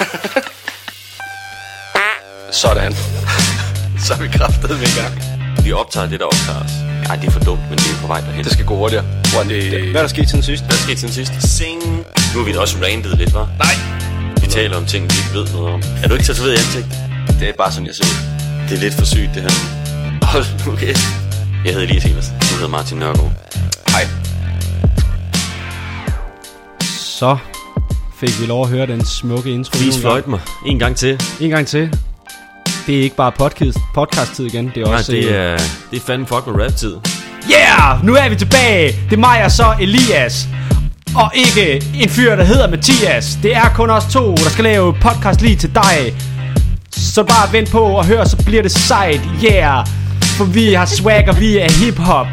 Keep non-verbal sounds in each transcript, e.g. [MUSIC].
[LAUGHS] Sådan. [LAUGHS] Så er vi kraftet med gang. Vi optager det, der optager os. Ej, det er for dumt, men det er på vej derhen. Det skal gå hurtigere. Hvor det... Hvad er der sket siden sidst? Hvad er der sket siden sidst? Sing. Nu har vi også randet lidt, hva'? Nej. Vi taler om ting, vi ikke ved noget om. Er du ikke tatoveret i ansigt? Det er bare sådan, jeg ser ud. Det er lidt for sygt, det her. Hold nu kæft. Jeg hedder Elias Evers. Du hedder Martin Nørgaard. Hej. Så fik vi lov at høre den smukke intro. Please fløjt mig. En gang til. En gang til. Det er ikke bare podcast, podcast-tid igen, det er Nej, også... det øh, er, det er fandme fuck med rap-tid. Yeah! Nu er vi tilbage! Det er mig og så Elias. Og ikke en fyr, der hedder Mathias. Det er kun os to, der skal lave podcast lige til dig. Så bare vent på og hør, så bliver det sejt. Yeah! For vi har swag, og vi er hiphop.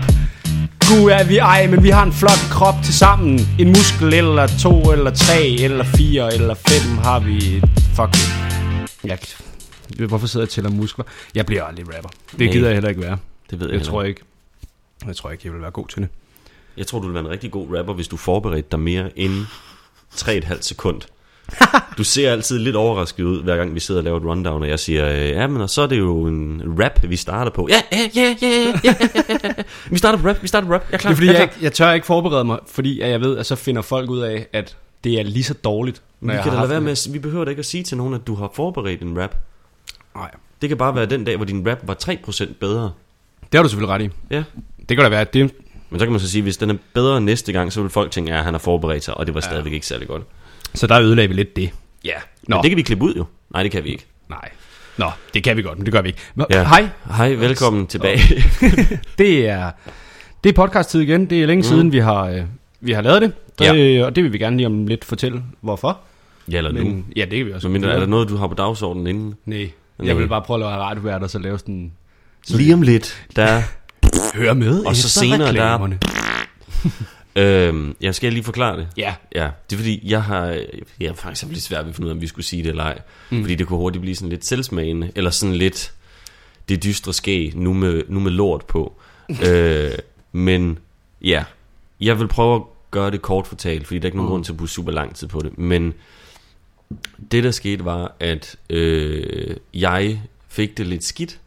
Gud er vi ej, men vi har en flot krop til sammen. En muskel eller to, eller tre, eller fire, eller fem har vi. Fuck it. Jeg, hvorfor sidder jeg og tæller muskler? Jeg bliver aldrig rapper. Det Nej. gider jeg heller ikke være. Det ved jeg, Jeg tror ikke. Jeg tror ikke, jeg vil være god til det. Jeg tror, du vil være en rigtig god rapper, hvis du forberedte dig mere end 3,5 sekund. [LAUGHS] Du ser altid lidt overrasket ud, hver gang vi sidder og laver et rundown, og jeg siger, øh, ja, men og så er det jo en rap, vi starter på. Ja, ja, ja, ja, ja, ja. [LAUGHS] Vi starter på rap, vi starter på rap. Jeg er klar, Det er fordi, jeg, jeg, er ikke, jeg tør ikke forberede mig, fordi jeg ved, at så finder folk ud af, at det er lige så dårligt. Vi jeg kan da være med, at, vi behøver da ikke at sige til nogen, at du har forberedt en rap. Nej. Det kan bare være den dag, hvor din rap var 3% bedre. Det har du selvfølgelig ret i. Ja. Det kan da være, at det... Men så kan man så sige, at hvis den er bedre næste gang, så vil folk tænke, at han har forberedt sig, og det var stadigvæk ikke særlig godt. Så der ødelagde vi lidt det. Ja, Nå. men det kan vi klippe ud jo. Nej, det kan vi ikke. Nej. Nå, det kan vi godt, men det gør vi ikke. Nå, Ja. Hej, Hej, velkommen tilbage. [LAUGHS] det er, det er podcast-tid igen. Det er længe mm. siden, vi har, øh, vi har lavet det. Ja. Øh, og det vil vi gerne lige om lidt fortælle, hvorfor. ja, eller nu. Men, ja, det kan vi også. Men er der noget, du har på dagsordenen inden? Nej. Jeg vil bare prøve at lave radiovært og så lave sådan... Lige om lidt, der... [LAUGHS] Hør med Og så senere, der-. Øhm, jeg skal lige forklare det. Ja. Ja, det er fordi, jeg har, jeg har faktisk haft lidt svært ved at finde ud af, om vi skulle sige det eller ej. Mm. Fordi det kunne hurtigt blive sådan lidt selvsmagende, eller sådan lidt det dystre skæg, nu med, nu med lort på. [LAUGHS] øh, men ja, jeg vil prøve at gøre det kort fortalt, fordi der er ikke nogen Mm. grund til at bruge super lang tid på det. Men det der skete var, at øh, jeg fik det lidt skidt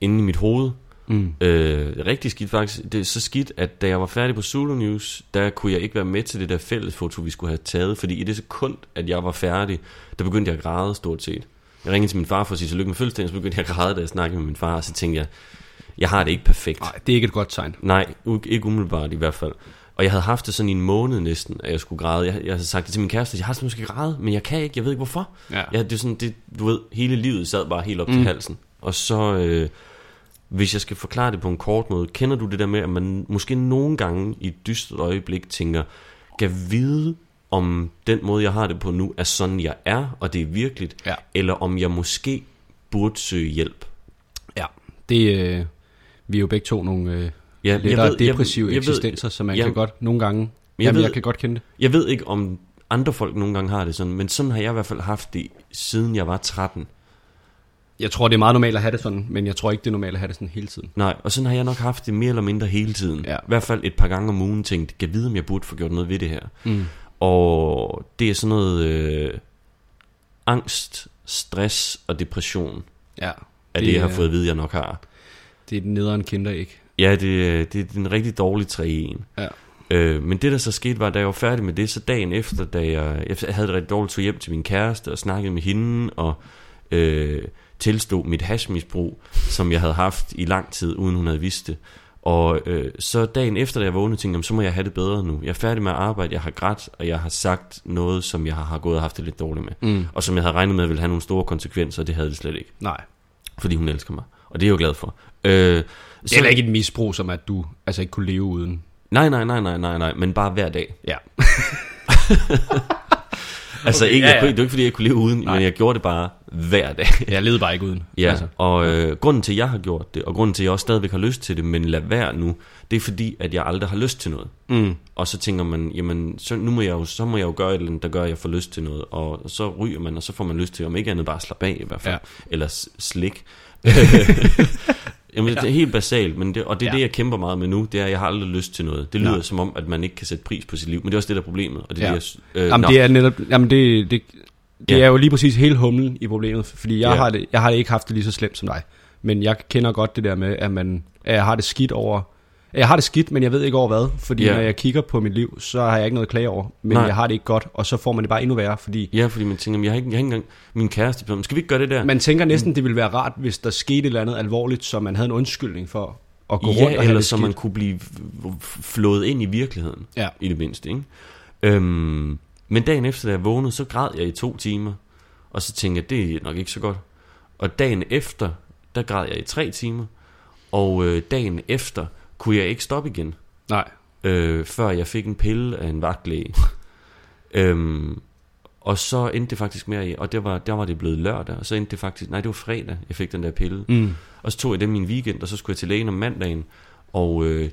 inde i mit hoved. Mm. Øh, rigtig skidt faktisk. Det er så skidt, at da jeg var færdig på Zulu News, der kunne jeg ikke være med til det der fælles foto, vi skulle have taget. Fordi i det sekund, at jeg var færdig, der begyndte jeg at græde stort set. Jeg ringede til min far for at sige tillykke med fødselsdagen, så begyndte jeg at græde, da jeg snakkede med min far. Og så tænkte jeg, jeg har det ikke perfekt. Nej, det er ikke et godt tegn. Nej, ikke umiddelbart i hvert fald. Og jeg havde haft det sådan i en måned næsten, at jeg skulle græde. Jeg, jeg havde sagt det til min kæreste, jeg har sådan, skal græde, men jeg kan ikke, jeg ved ikke hvorfor. Ja. Ja, det er sådan, det, du ved, hele livet sad bare helt op. Mm. til halsen. Og så, øh, hvis jeg skal forklare det på en kort måde, kender du det der med, at man måske nogle gange i et dystert øjeblik tænker, kan vide, om den måde, jeg har det på nu, er sådan, jeg er, og det er virkeligt, Ja. eller om jeg måske burde søge hjælp. Ja, det, øh, vi er jo begge to nogle øh, Ja, lettere depressive jeg, jeg ved, eksistenser, så man Jamen, kan godt nogle gange... jeg Jamen, ved- jeg kan godt kende det. Jeg ved ikke, om andre folk nogle gange har det sådan, men sådan har jeg i hvert fald haft det, siden jeg var 13. Jeg tror, det er meget normalt at have det sådan, men jeg tror ikke, det er normalt at have det sådan hele tiden. Nej, og sådan har jeg nok haft det mere eller mindre hele tiden. Ja. I hvert fald et par gange om ugen tænkt, kan jeg vide, om jeg burde få gjort noget ved det her. Mm. Og det er sådan noget øh, angst, stress og depression, Ja, det, Det det, jeg har er- fået at vide, jeg nok har. det er den nederen kinder ikke. Ja, det, det er en rigtig dårlig træ i en. Ja. Øh, men det der så skete var, da jeg var færdig med det, så dagen efter, da jeg, jeg havde det rigtig dårligt, tog hjem til min kæreste og snakkede med hende, og øh, tilstod mit hashmisbrug, som jeg havde haft i lang tid, uden hun havde vidst det. Og øh, så dagen efter, da jeg vågnede, tænkte jeg, så må jeg have det bedre nu. Jeg er færdig med at arbejde, jeg har grædt, og jeg har sagt noget, som jeg har, gået og haft det lidt dårligt med. Mm. Og som jeg havde regnet med, ville have nogle store konsekvenser, og det havde det slet ikke. Nej. Fordi hun elsker mig. Og det er jeg jo glad for. Øh, Det er heller ikke et misbrug, som at du altså ikke kunne leve uden. Nej, nej, nej, nej, nej, nej, men bare hver dag. Ja. [LAUGHS] Altså, Okay, ikke, ja, jeg, ja. kunne- det var ikke, fordi jeg kunne leve uden, Nej. men jeg gjorde det bare hver dag. [LAUGHS] Jeg levede bare ikke uden. Ja, Altså. og øh, grunden til, at jeg har gjort det, og grunden til, at jeg også stadigvæk har lyst til det, men lad være nu, det er fordi, at jeg aldrig har lyst til noget. Mm. Og så tænker man, jamen, så, nu må jeg jo, så må jeg jo gøre et eller andet, der gør, at jeg får lyst til noget. Og så ryger man, og så får man lyst til, om ikke andet bare at slappe af i hvert fald. Ja. Eller slik. [LAUGHS] Jamen, det er helt basalt, men det, og det er Ja. det, jeg kæmper meget med nu, det er, at jeg har aldrig lyst til noget. Det lyder Nej. som om, at man ikke kan sætte pris på sit liv, men det er også det, der er problemet. Og det er Ja. det, jeg, øh, Jamen, det er netop... Jamen, det, det, Det Ja. er jo lige præcis hele humlen i problemet, fordi jeg, Ja. har det, jeg har det ikke haft det lige så slemt som dig. Men jeg kender godt det der med, at, man, at jeg har det skidt over... at Jeg har det skidt, men jeg ved ikke over hvad. Fordi Ja. når jeg kigger på mit liv, så har jeg ikke noget at klage over. Men Nej. jeg har det ikke godt, og så får man det bare endnu værre, fordi... Ja, fordi man tænker, jeg har ikke, jeg har ikke engang min kæreste. på- Skal vi ikke gøre det der? Man tænker næsten, det ville være rart, hvis der skete et eller andet alvorligt, så man havde en undskyldning for at gå rundt ja, og have eller så man kunne blive flået ind i virkeligheden. Ja. I det mindste, ikke? Øhm, men dagen efter, da jeg vågnede, så græd jeg i to timer. Og så tænkte jeg, det er nok ikke så godt. Og dagen efter, der græd jeg i tre timer. Og øh, dagen efter kunne jeg ikke stoppe igen, Nej. øh, før jeg fik en pille af en vagtlæge. [LAUGHS] øhm, og så endte det faktisk med, og der var, der var det blevet lørdag, og så endte det faktisk, nej det var fredag, jeg fik den der pille. Mm. Og så tog jeg dem i en weekend, og så skulle jeg til lægen om mandagen. Og øh,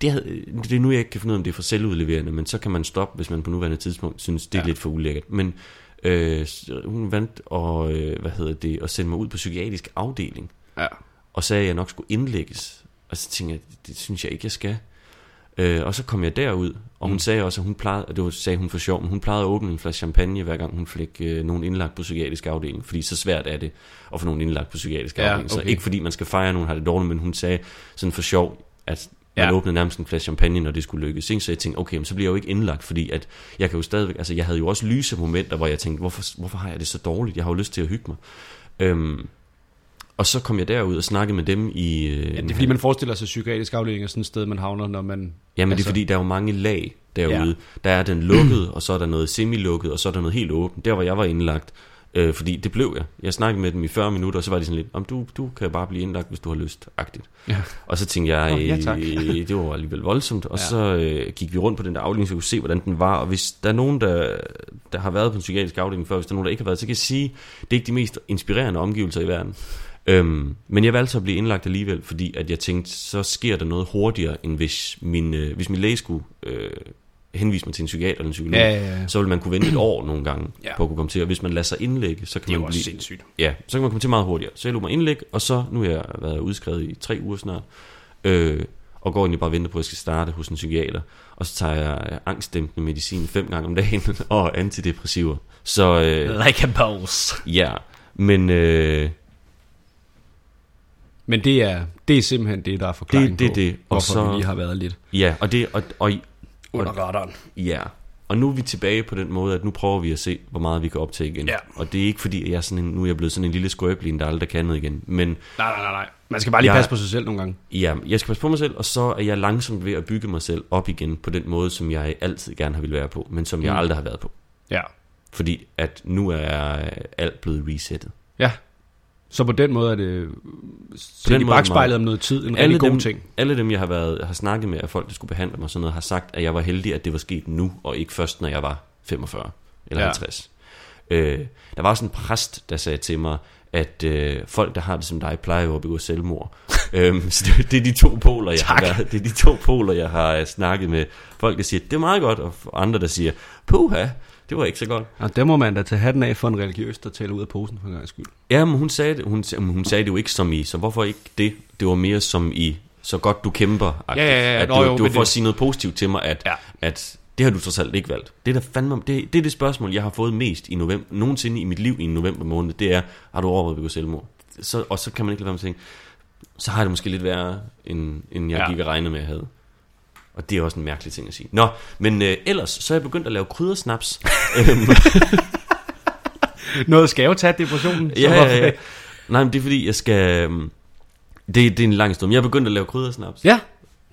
det, havde, det er nu, jeg ikke kan finde ud af, om det er for selvudleverende, men så kan man stoppe, hvis man på nuværende tidspunkt synes, det er Ja. lidt for ulækkert. Men øh, hun vandt og, øh, hvad hedder det, at sende mig ud på psykiatrisk afdeling, Ja. og sagde, at jeg nok skulle indlægges. Og så tænkte jeg, det synes jeg ikke, jeg skal. Øh, og så kom jeg derud, og hun Mm. sagde også, at hun plejede, og det var, sagde hun for sjov, men hun plejede at åbne en flaske champagne, hver gang hun fik øh, nogen indlagt på psykiatrisk afdeling, fordi så svært er det at få nogen indlagt på psykiatrisk Ja, afdeling. Så okay. ikke fordi man skal fejre, at nogen har det dårligt, men hun sagde sådan for sjov, at man Ja. åbnede nærmest en flaske champagne, når det skulle lykkes. Ikke? Så jeg tænkte, okay, men så bliver jeg jo ikke indlagt, fordi at jeg kan jo stadigvæk, altså jeg havde jo også lyse momenter, hvor jeg tænkte, hvorfor, hvorfor har jeg det så dårligt? Jeg har jo lyst til at hygge mig. Øhm, og så kom jeg derud og snakkede med dem i... Øh, Ja, det er fordi, man forestiller sig, at psykiatrisk afdeling er sådan et sted, man havner, når man... Jamen altså, det Altså- er fordi, der er jo mange lag derude. Ja. Der er den lukket, og så er der noget semi-lukket, og så er der noget helt åbent. Der hvor jeg var indlagt, øh, fordi det blev jeg. Jeg snakkede med dem i 40 minutter, og så var de sådan lidt, om du, du kan bare blive indlagt, hvis du har lyst, agtigt. Ja. Og så tænkte jeg, ja, øh, det var alligevel voldsomt. Og Ja. ja. så øh, gik vi rundt på den der afdeling, så vi kunne se, hvordan den var. Og hvis der er nogen, der, der har været på en psykiatrisk afdeling før, hvis der er nogen, der ikke har været, så kan jeg sige, det er ikke de mest inspirerende omgivelser i verden. Øhm, men jeg valgte så at blive indlagt alligevel, fordi at jeg tænkte, så sker der noget hurtigere, end hvis min, øh, hvis min læge skulle øh, henvise mig til en psykiater eller en psykolog. Ja, ja, ja. Så vil man kunne vente et år nogle gange [CLEARS THROAT] Ja. på at kunne komme til. Og hvis man lader sig indlægge, så kan Det er man også blive... sindssygt. Ja, så kan man komme til meget hurtigere. Så jeg lå mig indlæg, og så, nu har jeg været udskrevet i tre uger snart, øh, og går egentlig bare og venter på, at jeg skal starte hos en psykiater. Og så tager jeg øh, angstdæmpende medicin fem gange om dagen, [LAUGHS] og antidepressiver. Så øh, Like a boss. ja, men øh, Men det er, det er simpelthen det, der er forklaringen Det- det er på, det. Og hvorfor så- vi lige har været lidt ja, og det, og, og, under radaren. ja, og nu er vi tilbage på den måde, at nu prøver vi at se, hvor meget vi kan optage igen. Ja. Og det er ikke fordi, at jeg er sådan en, nu er jeg blevet sådan en lille skrøbelin, der aldrig kan noget igen. Men Nej, nej, nej, nej. Man skal bare lige Jeg- passe på sig selv nogle gange. Ja, jeg skal passe på mig selv, og så er jeg langsomt ved at bygge mig selv op igen på den måde, som jeg altid gerne har ville være på, men som jeg Mm. aldrig har været på. Ja. Fordi at nu er alt blevet resettet. Ja. Så på den måde er det set i bagspejlet om noget tid en Alle rigtig god dem, ting. alle dem, jeg har, været, har snakket med, af folk, der skulle behandle mig sådan noget, har sagt, at jeg var heldig, at det var sket nu, og ikke først, når jeg var 45 eller Ja. ja. 50. Øh, der var sådan en præst, der sagde til mig, at øh, folk, der har det som dig, plejer jo at begå selvmord. [LAUGHS] øhm, så det, det er de to poler, jeg har Tak. været, det er de to poler, jeg har øh, snakket med. Folk, der siger, det er meget godt, og andre, der siger, puha, det var ikke så godt. Og der må man da tage hatten af for en religiøs, der taler ud af posen for en gang skyld. Ja, men hun sagde det, hun, hun sagde det jo ikke som i, så hvorfor ikke det? Det var mere som i, så godt du kæmper. Ja, ja, ja. At Nå, det, jo, det var for at det- sige noget positivt til mig, at, Ja. at det har du trods alt ikke valgt. Det er, der fandme, det, det er det spørgsmål, jeg har fået mest i november, nogensinde i mit liv i november måned, det er, har du overvejet at begå selvmord? Så, og så kan man ikke lade være med at tænke, så har jeg det måske lidt værre, end, end jeg ja. gik og regnede med, at jeg havde. Og det er også en mærkelig ting at sige. Nå, men øh, ellers, så er jeg begyndt at lave kryddersnaps. [LAUGHS] Øhm, Noget skal jo tage depressionen. Ja, ja, ja. Nej, men det er fordi, jeg skal... øhm, Det, det er en lang stund. Jeg er begyndt at lave kryddersnaps. Ja,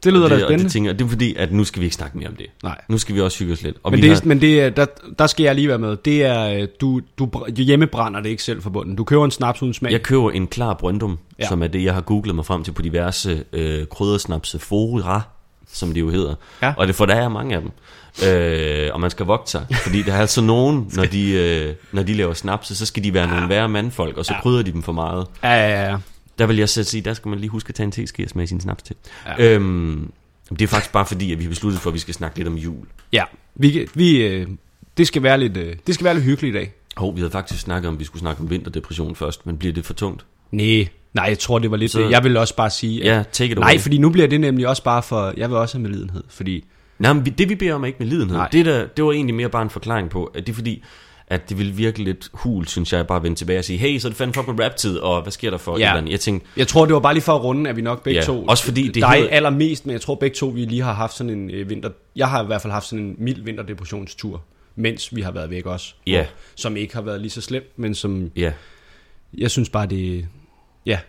det lyder og da det, og spændende. det, tænker, det er fordi, at nu skal vi ikke snakke mere om det. Nej. Nu skal vi også hygge os lidt. Og Men, det, har, men det, er- der, der skal jeg lige være med. Det er, øh, du, du br- hjemmebrænder det ikke selv for bunden. Du køber en snaps uden smag. jeg køber en klar brøndum, Ja. som er det, jeg har googlet mig frem til på diverse øh, kryddersnapse fora, som det jo hedder. Ja. Og det for der er mange af dem. Øh, og man skal vogte sig, fordi der er altså nogen, [LAUGHS] når de, øh, når de laver snapse, så skal de være nogle værre mandfolk, og så Ja. krydder de dem for meget. Ja, ja, ja. Der vil jeg så sige, der skal man lige huske at tage en teske og smage sin snaps til. Ja. Ja. Øhm, det er faktisk bare fordi, at vi har besluttet for, at vi skal snakke lidt om jul. ja. Vi, vi, øh, det, skal være lidt, øh, det skal være lidt hyggeligt i dag. Hov, vi havde faktisk snakket om, at vi skulle snakke om vinterdepression først, men bliver det for tungt? Nej, nej, jeg tror, det var lidt... Så- Så, jeg vil også bare sige... at- Ja, take it away. Nej, fordi nu bliver det nemlig også bare for... Jeg vil også have medlidenhed, fordi... Nej, men det vi beder om er ikke med lidenhed. Nej. Det, der, det var egentlig mere bare en forklaring på, at det er fordi, at det ville virke lidt hul, synes jeg, bare at vende tilbage og sige, hey, så er det fandme fucking rap-tid, og hvad sker der for? Ja. Jeg tænkte, Jeg tror, det var bare lige for at runde, at vi nok begge Ja, to... også fordi det Dig hedder- allermest, men jeg tror begge to, vi lige har haft sådan en øh, vinter... Jeg har i hvert fald haft sådan en mild vinterdepressionstur, mens vi har været væk også. Ja. Hvor- Som ikke har været lige så slemt, men som... ja, Jeg synes bare, det... Ja.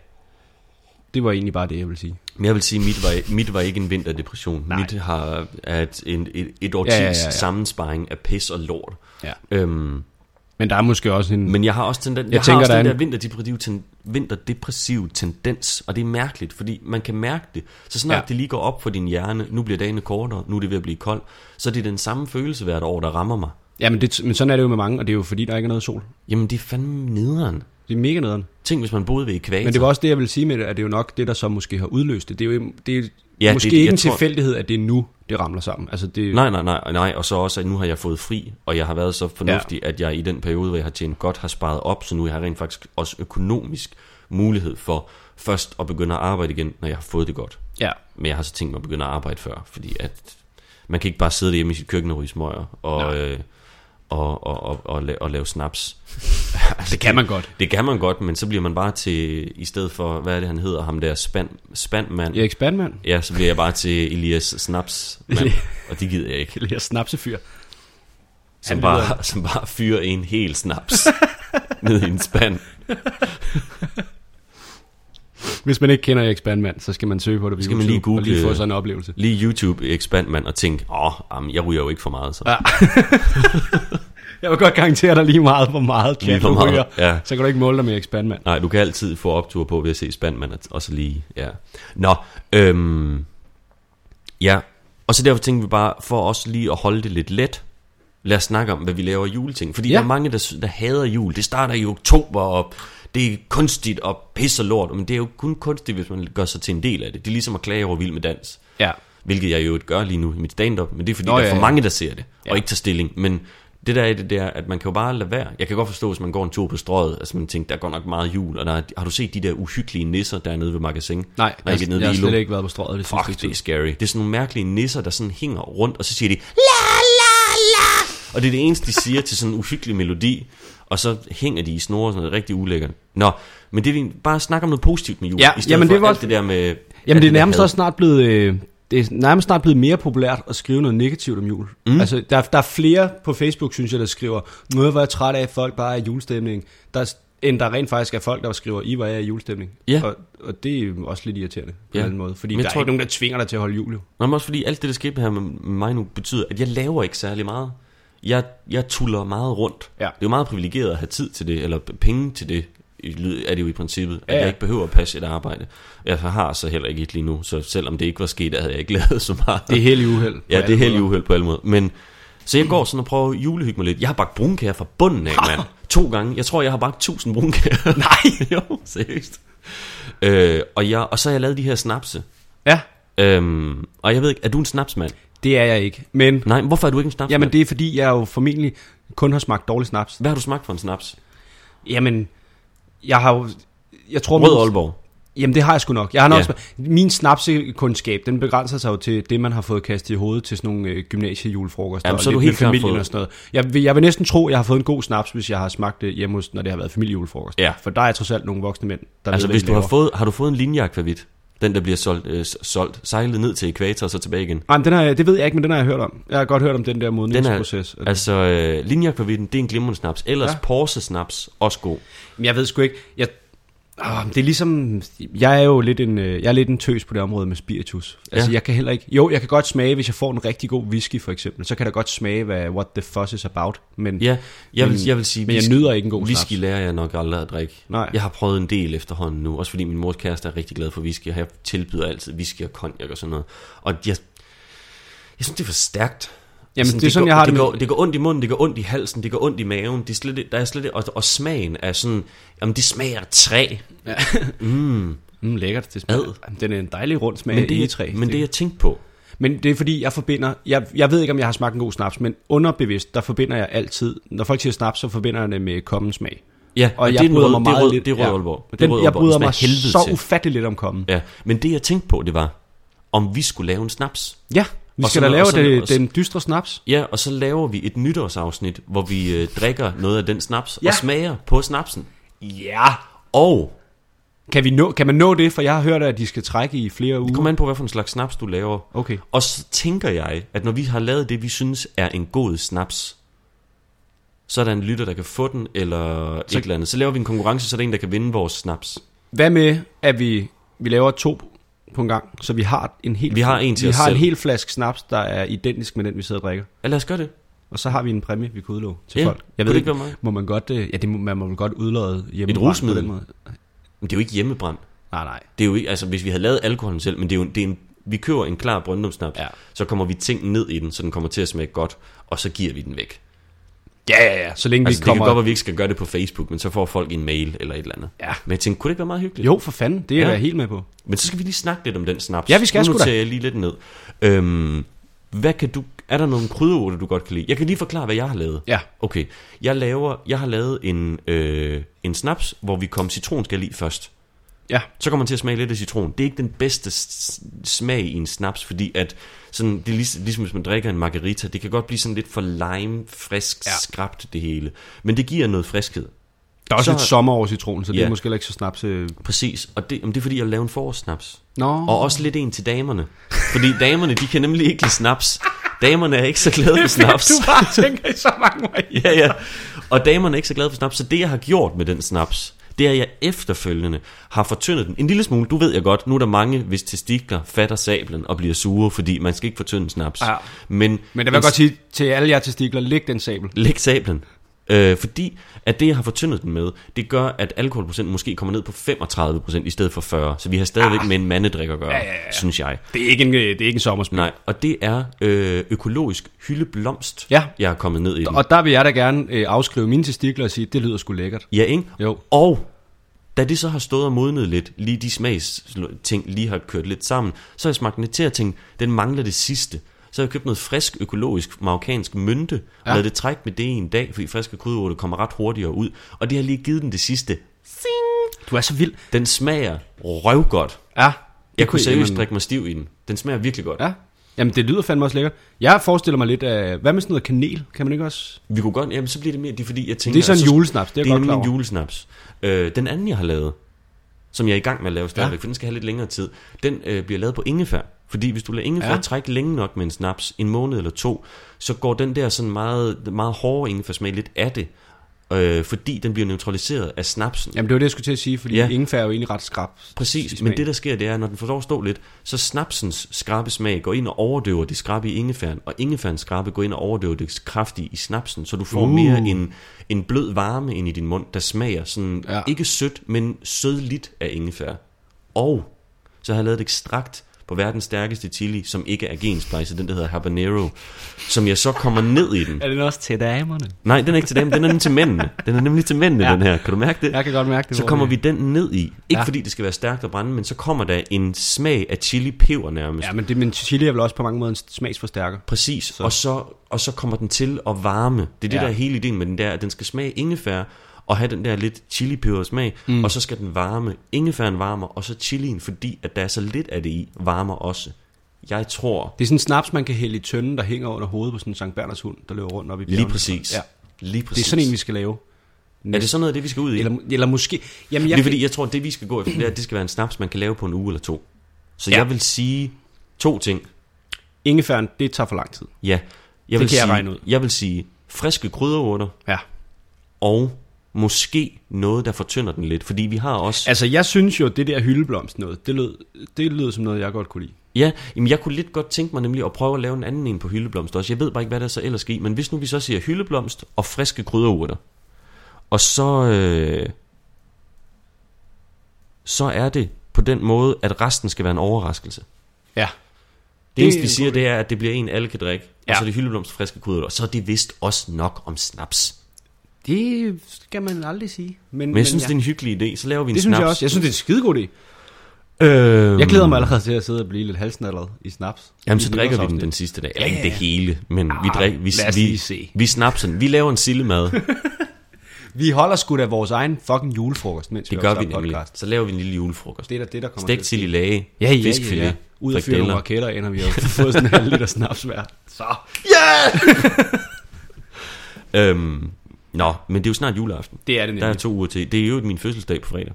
Det var egentlig bare det, jeg vil sige. Men jeg vil sige, mit var, mit var ikke en vinterdepression. Nej. Mit har er et, en, et, et årtis Ja, ja, ja, ja, sammensparing af pis og lort. Ja. Øhm, Men der er måske også en... men jeg har også, den, jeg, Jeg tænker, har også der den er der en- vinterdepressive, ten, vinterdepressive tendens, og det er mærkeligt, fordi man kan mærke det. Så snart Ja. det lige går op for din hjerne, nu bliver dagene kortere, nu er det ved at blive koldt, så er det den samme følelse hvert år, der rammer mig. Ja, men, det, men sådan er det jo med mange, og det er jo fordi, der ikke er noget sol. Jamen, det er fandme nederen. Det er mega nederen. Tænk, hvis man boede ved ekvator. Men det var også det, jeg vil sige med det, at det er jo nok det, der så måske har udløst det. Det er jo det er ja, Ja, måske det- ikke en tror- tilfældighed, at det er nu, det ramler sammen. Altså det, Nej, nej, nej, nej, og så også, at nu har jeg fået fri, og jeg har været så fornuftig, ja. at jeg i den periode, hvor jeg har tjent godt, har sparet op, så nu har jeg rent faktisk også økonomisk mulighed for først at begynde at arbejde igen, når jeg har fået det godt. Ja, Men jeg har så tænkt mig at begynde at arbejde før, fordi at man kan ikke bare sidde hjemme i sit køkken og ryge smøger, og, Nej. øh, og, og, og, og, la- og lave snaps. [LAUGHS] det kan man godt. Det kan man godt, men så bliver man bare til, i stedet for, hvad er det han hedder, ham der spand, spandmand. Erik Spandmand, Ja, så bliver jeg bare til Elias Snaps, og det gider jeg ikke. eller snapsefyr. Som Han bare, lyder- som bare fyrer en hel snaps [LAUGHS] ned i en spand. [LAUGHS] Hvis man ikke kender Erik Spandmand, så skal man søge på det på Skal man YouTube, lige google- og lige få sådan en oplevelse. Lige YouTube ekspandmand og tænke, åh, jamen, jeg ryger jo ikke for meget. Så. Ja. [LAUGHS] Jeg vil godt garantere dig lige meget, hvor meget for du meget, ryger. ja. Så kan du ikke måle dig med Erik. Nej, du kan altid få optur på ved at se spandmand og, så lige, ja. Nå, øhm, ja, og så derfor tænkte vi bare, for os lige at holde det lidt let, lad os snakke om, hvad vi laver juleting. Fordi ja. der er mange, der, der hader jul. Det starter i oktober, og det er kunstigt og pis og lort. Men det er jo kun kunstigt, hvis man gør sig til en del af det. Det er ligesom at klage over vild med dans. Ja. Hvilket jeg jo ikke gør lige nu i mit stand-up, men det er fordi, Nå, der er ja, for ja. mange, der ser det, Ja. og ikke tager stilling. Men det der er det der, at man kan jo bare lade være. Jeg kan godt forstå, hvis man går en tur på strøget, altså man tænker, der går nok meget jul, og der er, har du set de der uhyggelige nisser dernede ved magasin? Nej, Nej, ikke jeg, nede jeg har slet ikke været på strøget. Det Fuck, det er scary. Det er sådan nogle mærkelige nisser, der sådan hænger rundt, og så siger de, la la la, og det er det eneste, de siger til sådan en uhyggelig melodi, og så hænger de i snore, sådan noget rigtig ulækkert. Nå, men det er vi- bare snak om noget positivt med jul, Ja, i stedet jamen for det var alt det der med... Jamen det er nærmest også snart blevet... Øh, det er nærmest snart blevet mere populært at skrive noget negativt om jul. Mm. Altså, der, der er flere på Facebook, synes jeg, der skriver, nu var jeg træt af, at folk bare er i julestemning, der, end der rent faktisk er folk, der skriver, I var jeg i julestemning. Ja. Og, og det er også lidt irriterende på Ja. en måde, fordi Men der er tror- ikke nogen, der tvinger dig til at holde jul. Jo. Nå, men også fordi alt det, der sker her med mig nu, betyder, at jeg laver ikke særlig meget. Jeg, jeg tuller meget rundt. Ja. Det er jo meget privilegeret at have tid til det, eller penge til det, er det jo i princippet, at Ja, ja. jeg ikke behøver at passe et arbejde. Jeg har så heller ikke et lige nu, så selvom det ikke var sket, havde jeg ikke [LAUGHS] lavet så meget. Det er helt uheld. ja, det er helt uheld på alle måder. Men, så jeg går sådan og prøver at julehygge mig lidt. Jeg har bagt brunkager fra bunden af, mand. [LAUGHS] To gange. Jeg tror, jeg har bagt 1000 brunkager. [LAUGHS] Nej! jo, seriøst. Øh, og, jeg, og så har jeg lavet de her snapse. Ja, Øhm, og jeg ved ikke, er du en snapsmand? Det er jeg ikke. Men, Nej, hvorfor er du ikke en snapsmand? jamen det er fordi, jeg jo formentlig kun har smagt dårlig snaps. Hvad har du smagt for en snaps? Jamen, jeg har jo... Jeg tror, Rød Aalborg. Jamen det har jeg sgu nok. Jeg har nok Ja. Min snapsekundskab, den begrænser sig jo til det, man har fået kastet i hovedet til sådan nogle øh, gymnasiejulefrokoster. Jamen, og så er du helt familien fået- og sådan noget. Jeg vil, jeg vil næsten tro, at jeg har fået en god snaps, hvis jeg har smagt det hjemme hos, når det har været familiejulefrokost. Ja. For der er trods alt nogle voksne mænd, der Altså ved, hvis du har fået, har du fået en linjeakvavit? Den der bliver solgt, øh, solgt, sejlet ned til ekvator og så tilbage igen. Nej, men den har, det ved jeg ikke, men den har jeg hørt om. Jeg har godt hørt om den der Den er, modningsproces. altså øh, linjeakvavitten, det er en glimrende snaps. Ellers Ja. ja. Porse snaps, også god. Men jeg ved sgu ikke. Jeg, åh, det er ligesom... Jeg er jo lidt en, øh, jeg er lidt en tøs på det område med spiritus. Altså, Ja. jeg kan heller ikke... Jo, jeg kan godt smage, hvis jeg får en rigtig god whisky, for eksempel. Så kan jeg da godt smage, hvad what the fuss is about. Men, Ja, jeg vil, Men- jeg vil sige, men jeg whisky- nyder ikke en god Whisky snaps. lærer jeg nok aldrig at drikke. Nej. Jeg har prøvet en del efterhånden nu, også fordi min mors kæreste er rigtig glad for whisky, og jeg tilbyder altid whisky og cognac og sådan noget. Og jeg, jeg synes, det er for stærkt. Jamen, det er sådan, går, jeg har det, det går, det går ondt i munden, det går ondt i halsen, det går ondt i maven. Det er slet, der er slet, og, og smagen er sådan, jamen det smager træ. Mm, lækkert. Det smager. Den er en dejlig rund smag Men det, egetræ. jeg, men det jeg tænkte på, men det er fordi, jeg forbinder... Jeg, jeg ved ikke, om jeg har smagt en god snaps, men underbevidst, der forbinder jeg altid... Når folk siger snaps, så forbinder jeg det med kommens smag. ja, Og det jeg den bryder røde- mig det meget rød- lidt... Det er Rød Aalborg. Det Den, Rød jeg bryder mig så til. ufattelig lidt om kommen. Ja, men det jeg tænkte på, det var, om vi skulle lave en snaps. Ja, Vi skal da lave så- det, den dystre snaps. Ja, og så laver vi et nytårsafsnit, hvor vi øh, drikker noget af den snaps, Ja. og smager på snapsen. Ja. Og Kan, vi nå, kan man nå det? For jeg har hørt, at de skal trække i flere uger. kom an på, hvad for en slags snaps du laver. Okay. Og så tænker jeg, at når vi har lavet det, vi synes er en god snaps, så er der en lytter, der kan få den, eller så... et eller andet. Så laver vi en konkurrence, så er der en, der kan vinde vores snaps. Hvad med, at vi, vi laver to på en gang, så vi har en helt Vi har en til vi har selv. en hel flaske snaps, der er identisk med den, vi sidder og drikker. Ja, lad os gøre det. Og så har vi en præmie, vi kan udlove til Ja, folk. Jeg ved ikke, ikke må man godt, øh, ja, det må, man må vel godt udlade hjemme. Et rusmiddel? Men det er jo ikke hjemmebrændt. Nej, nej. Det er jo ikke, altså hvis vi havde lavet alkoholen selv, men det er jo det er en, vi køber en klar brøndumsnaps, Ja. så kommer vi ting ned i den, så den kommer til at smage godt, og så giver vi den væk. Ja, ja, ja. Så længe Altså, vi det kommer... kan godt at vi ikke skal gøre det på Facebook, men så får folk en mail eller et eller andet. Ja. Men jeg tænkte, kunne det ikke være meget hyggeligt? Jo, for fanden. Det er Ja. jeg helt med på. Men så skal vi lige snakke lidt om den snaps. Ja, vi skal nu sgu da. jeg lige lidt ned. Øhm, hvad kan du, er der nogle krydderurter, du godt kan lide? Jeg kan lige forklare, hvad jeg har lavet. Ja. Okay, jeg, laver, jeg har lavet en, øh, en snaps, hvor vi kom citronskal i først. Ja. Så kommer man til at smage lidt af citron. Det er ikke den bedste smag i en snaps, fordi at sådan, det er ligesom, ligesom hvis man drikker en margarita. Det kan godt blive sådan lidt for lime, frisk, Ja. skrabt det hele. Men det giver noget friskhed. Der er også Så- lidt sommer over citronen, så det Ja. er måske heller ikke så snaps. Øh... Præcis, og det, jamen, det er fordi, jeg vil lave en forårssnaps. Nå. Og også lidt en til damerne. Fordi damerne, de kan nemlig ikke lide snaps. Damerne er ikke så glade for snaps. Du bare tænker i så mange år. ja, ja. Og damerne er ikke så glade for snaps. Så det, jeg har gjort med den snaps, det er, at jeg efterfølgende har fortyndet den en lille smule. Du ved jeg godt, nu er der mange, hvis testikler fatter sablen og bliver sure, fordi man skal ikke fortynde snaps. Ja. Men, Men det vil jeg godt sige til alle jer testikler, læg den sabel. Læg sablen. Øh, fordi at det, jeg har fortyndet den med, det gør, at alkoholprocenten måske kommer ned på 35% i stedet for 40. Så vi har stadigvæk med en mandedrik at gøre, Ah. Ja, ja, ja. synes jeg. Det er ikke en, det er ikke en sommerspil. Nej, og det er øh, økologisk hyldeblomst, Ja. jeg er kommet ned i den. Og der vil jeg da gerne øh, afskrive mine testikler og sige, det lyder sgu lækkert. Ja, ikke? Jo. Og da det så har stået og modnet lidt, lige de smagsting lige har kørt lidt sammen, så har jeg smagt den til at tænke, den mangler det sidste. Så har jeg købt noget frisk, økologisk, marokkansk mynte, og Ja. lavet det træk med det i en dag, fordi friske krydderurter kommer ret hurtigere ud. Og det har lige givet den det sidste. Fing! Du er så vild. Den smager røvgodt. Ja. Jeg kunne seriøst drikke mig stiv i den. Den smager virkelig godt. Ja. Jamen, det lyder fandme også lækkert. Jeg forestiller mig lidt af... Hvad med sådan noget kanel? Kan man ikke også... Vi kunne godt, jamen så bliver det mere, det er fordi, jeg tænker... Det er sådan en at så- julesnaps, det er det er godt klar en julesnaps. Øh, den anden, jeg har lavet, som jeg er i gang med at lave stadigvæk, ja. for den skal have lidt længere tid, den øh, bliver lavet på ingefær. Fordi hvis du lader ingefær Ja. trække længe nok med en snaps, en måned eller to, så går den der sådan meget, meget hårde ingefærsmag lidt af det. Øh, fordi den bliver neutraliseret af snapsen. Jamen, det var det, jeg skulle til at sige, fordi ja. Ingefær er jo egentlig ret skrab. Præcis, men det der sker, det er, når den får lov at stå lidt, så snapsens skrabe smag går ind og overdøver det skrabe i ingefæren, og ingefærens skrabe går ind og overdøver det kraftige i snapsen, så du får Uh. mere en, en blød varme ind i din mund, der smager sådan, ja. ikke sødt, men sødligt af ingefær. Og så har jeg lavet et ekstrakt på verdens stærkeste chili, som ikke er gensplejset, den der hedder habanero, som jeg så kommer ned i den. Er den også til damerne? Nej, den er ikke til dem, den er nemlig til mændene. Den er nemlig til mændene, Ja. den her. Kan du mærke det? Jeg kan godt mærke det. Så kommer vi den ned i. Ikke Ja. fordi det skal være stærkt og brænde, men så kommer der en smag af chili peber nærmest. Ja, men, det, men chili er vel også på mange måder en smagsforstærker. Præcis. Så. Og, så, og så kommer den til at varme. Det er det, ja. der er hele ideen med den der, at den skal smage ingefær, og have den der lidt chili peber smag, mm. og så skal den varme. Ingefæren varmer, og så chilien, fordi at der er så lidt af det i, varmer også. Jeg tror, Det er sådan en snaps, man kan hælde i tønden, der hænger under hovedet på sådan en Sankt Berners hund, der løber rundt op i lige bjergene. præcis. Ja. Lige præcis. Det er sådan en, vi skal lave. Er det sådan noget af det, vi skal ud i? Eller, eller måske... Jamen, jeg det er kan- fordi, jeg tror, det vi skal gå efter, det er, at det skal være en snaps, man kan lave på en uge eller to. Så Ja. jeg vil sige to ting. Ingefæren, det tager for lang tid. Ja, jeg Det vil kan jeg sige, regne ud. Jeg vil sige friske krydderurter, Ja. og måske noget, der fortynder den lidt. Fordi vi har også... Altså, jeg synes jo, det der hyldeblomst noget, det lød, det lød som noget, jeg godt kunne lide. Ja, jamen jeg kunne lidt godt tænke mig nemlig at prøve at lave en anden en på hyldeblomst også. Jeg ved bare ikke, hvad der så ellers i. Men hvis nu vi så siger hyldeblomst og friske krydderurter, og så... Øh, så er det på den måde, at resten skal være en overraskelse. Ja. Det, eneste, vi siger, det er, at det bliver en, alle kan drikke. Ja. Og så er det hyldeblomst og friske krydderurter. Og så er det vist også nok om snaps. Det skal man aldrig sige. Men, Men jeg synes, ja. det er en hyggelig idé. Så laver vi en det snaps. synes jeg også. Jeg synes, det er en skidegod idé. Øhm, Jeg glæder mig allerede til at sidde og blive lidt halsnallet i snaps. Jamen, så det drikker vi den den sidste dag. Eller ikke det hele, men vi, Ah, drik, vi, lad os vi, se. vi snapsen. Vi laver en sillemad. [LAUGHS] Vi holder sgu da vores egen fucking julefrokost, mens Det gør vi nemlig. podcast. Så laver vi en lille julefrokost. Det er da det, der kommer Stegt sild i lage, Ja, ja, fiskfilet, ja, ja. Ud af fyre nogle raketter, ender vi har fået sådan en halv liter snaps hver. Så. [LAUGHS] [LAUGHS] Øhm, nå, men det er jo snart juleaften. Det er det Der er nemlig. to uger til. Det er jo min fødselsdag på fredag.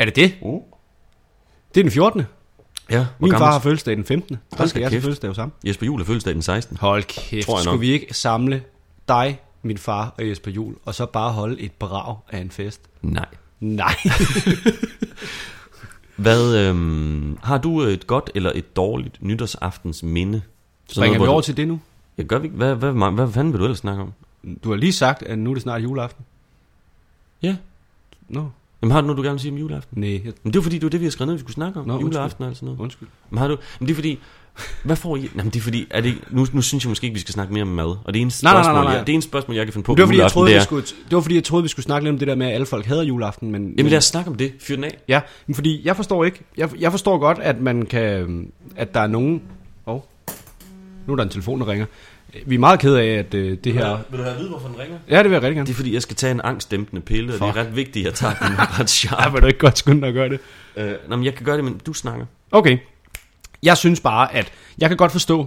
Er det det? Uh. Det er den 14. Ja, Min gammel- far har fødselsdag den 15. Der Hold skal jeg til fødselsdag jo sammen. Jesper Jul er fødselsdag den 16. Hold kæft, Tror jeg skulle vi ikke samle dig, min far og Jesper Jul, og så bare holde et brag af en fest? Nej. Nej. [LAUGHS] Hvad, øhm, har du et godt eller et dårligt nytårsaftens minde? Springer vi over du- til det nu? Ja, gør vi ikke? Hvad, hvad, hvad, hvad fanden vil du ellers snakke om? Du har lige sagt, at nu er det snart juleaften. Ja. Nå, Jamen har du noget, du gerne vil sige om juleaften? nej, jeg, Men det er fordi, det var det, vi har skrevet ned, vi skulle snakke om. Nå. Juleaften og sådan noget. undskyld. Men har du... Men det er fordi... Hvad får I... Jamen det er fordi... Er det, nu, nu synes jeg måske ikke, vi skal snakke mere om mad. Og det eneste Nej, nej, nej, spørgsmål, nej, nej. Jeg, det eneste spørgsmål, jeg kan finde på Det var, fordi, jeg troede, det vi er... skulle, det var fordi, jeg troede, vi skulle snakke lidt om det der med, at alle folk hader juleaften. Men, Jamen men, lad os snakke om det. Fyr den af. Ja, men fordi jeg forstår ikke. Jeg, jeg forstår godt, at man kan, at der er nogen. Åh, oh, nu er der en telefon, der ringer. Vi er meget kede af, at øh, det her. Vil du have at vide, hvorfor den ringer? Ja, det vil jeg rigtig gerne. Det er fordi, jeg skal tage en angstdæmpende pille, og det Fuck. er ret vigtigt, at jeg tager den ret [LAUGHS] Ja, sharp. vil du ikke godt skynde dig at gøre det? Øh, nå, men jeg kan gøre det, men du snakker. Okay. Jeg synes bare, at jeg kan godt forstå,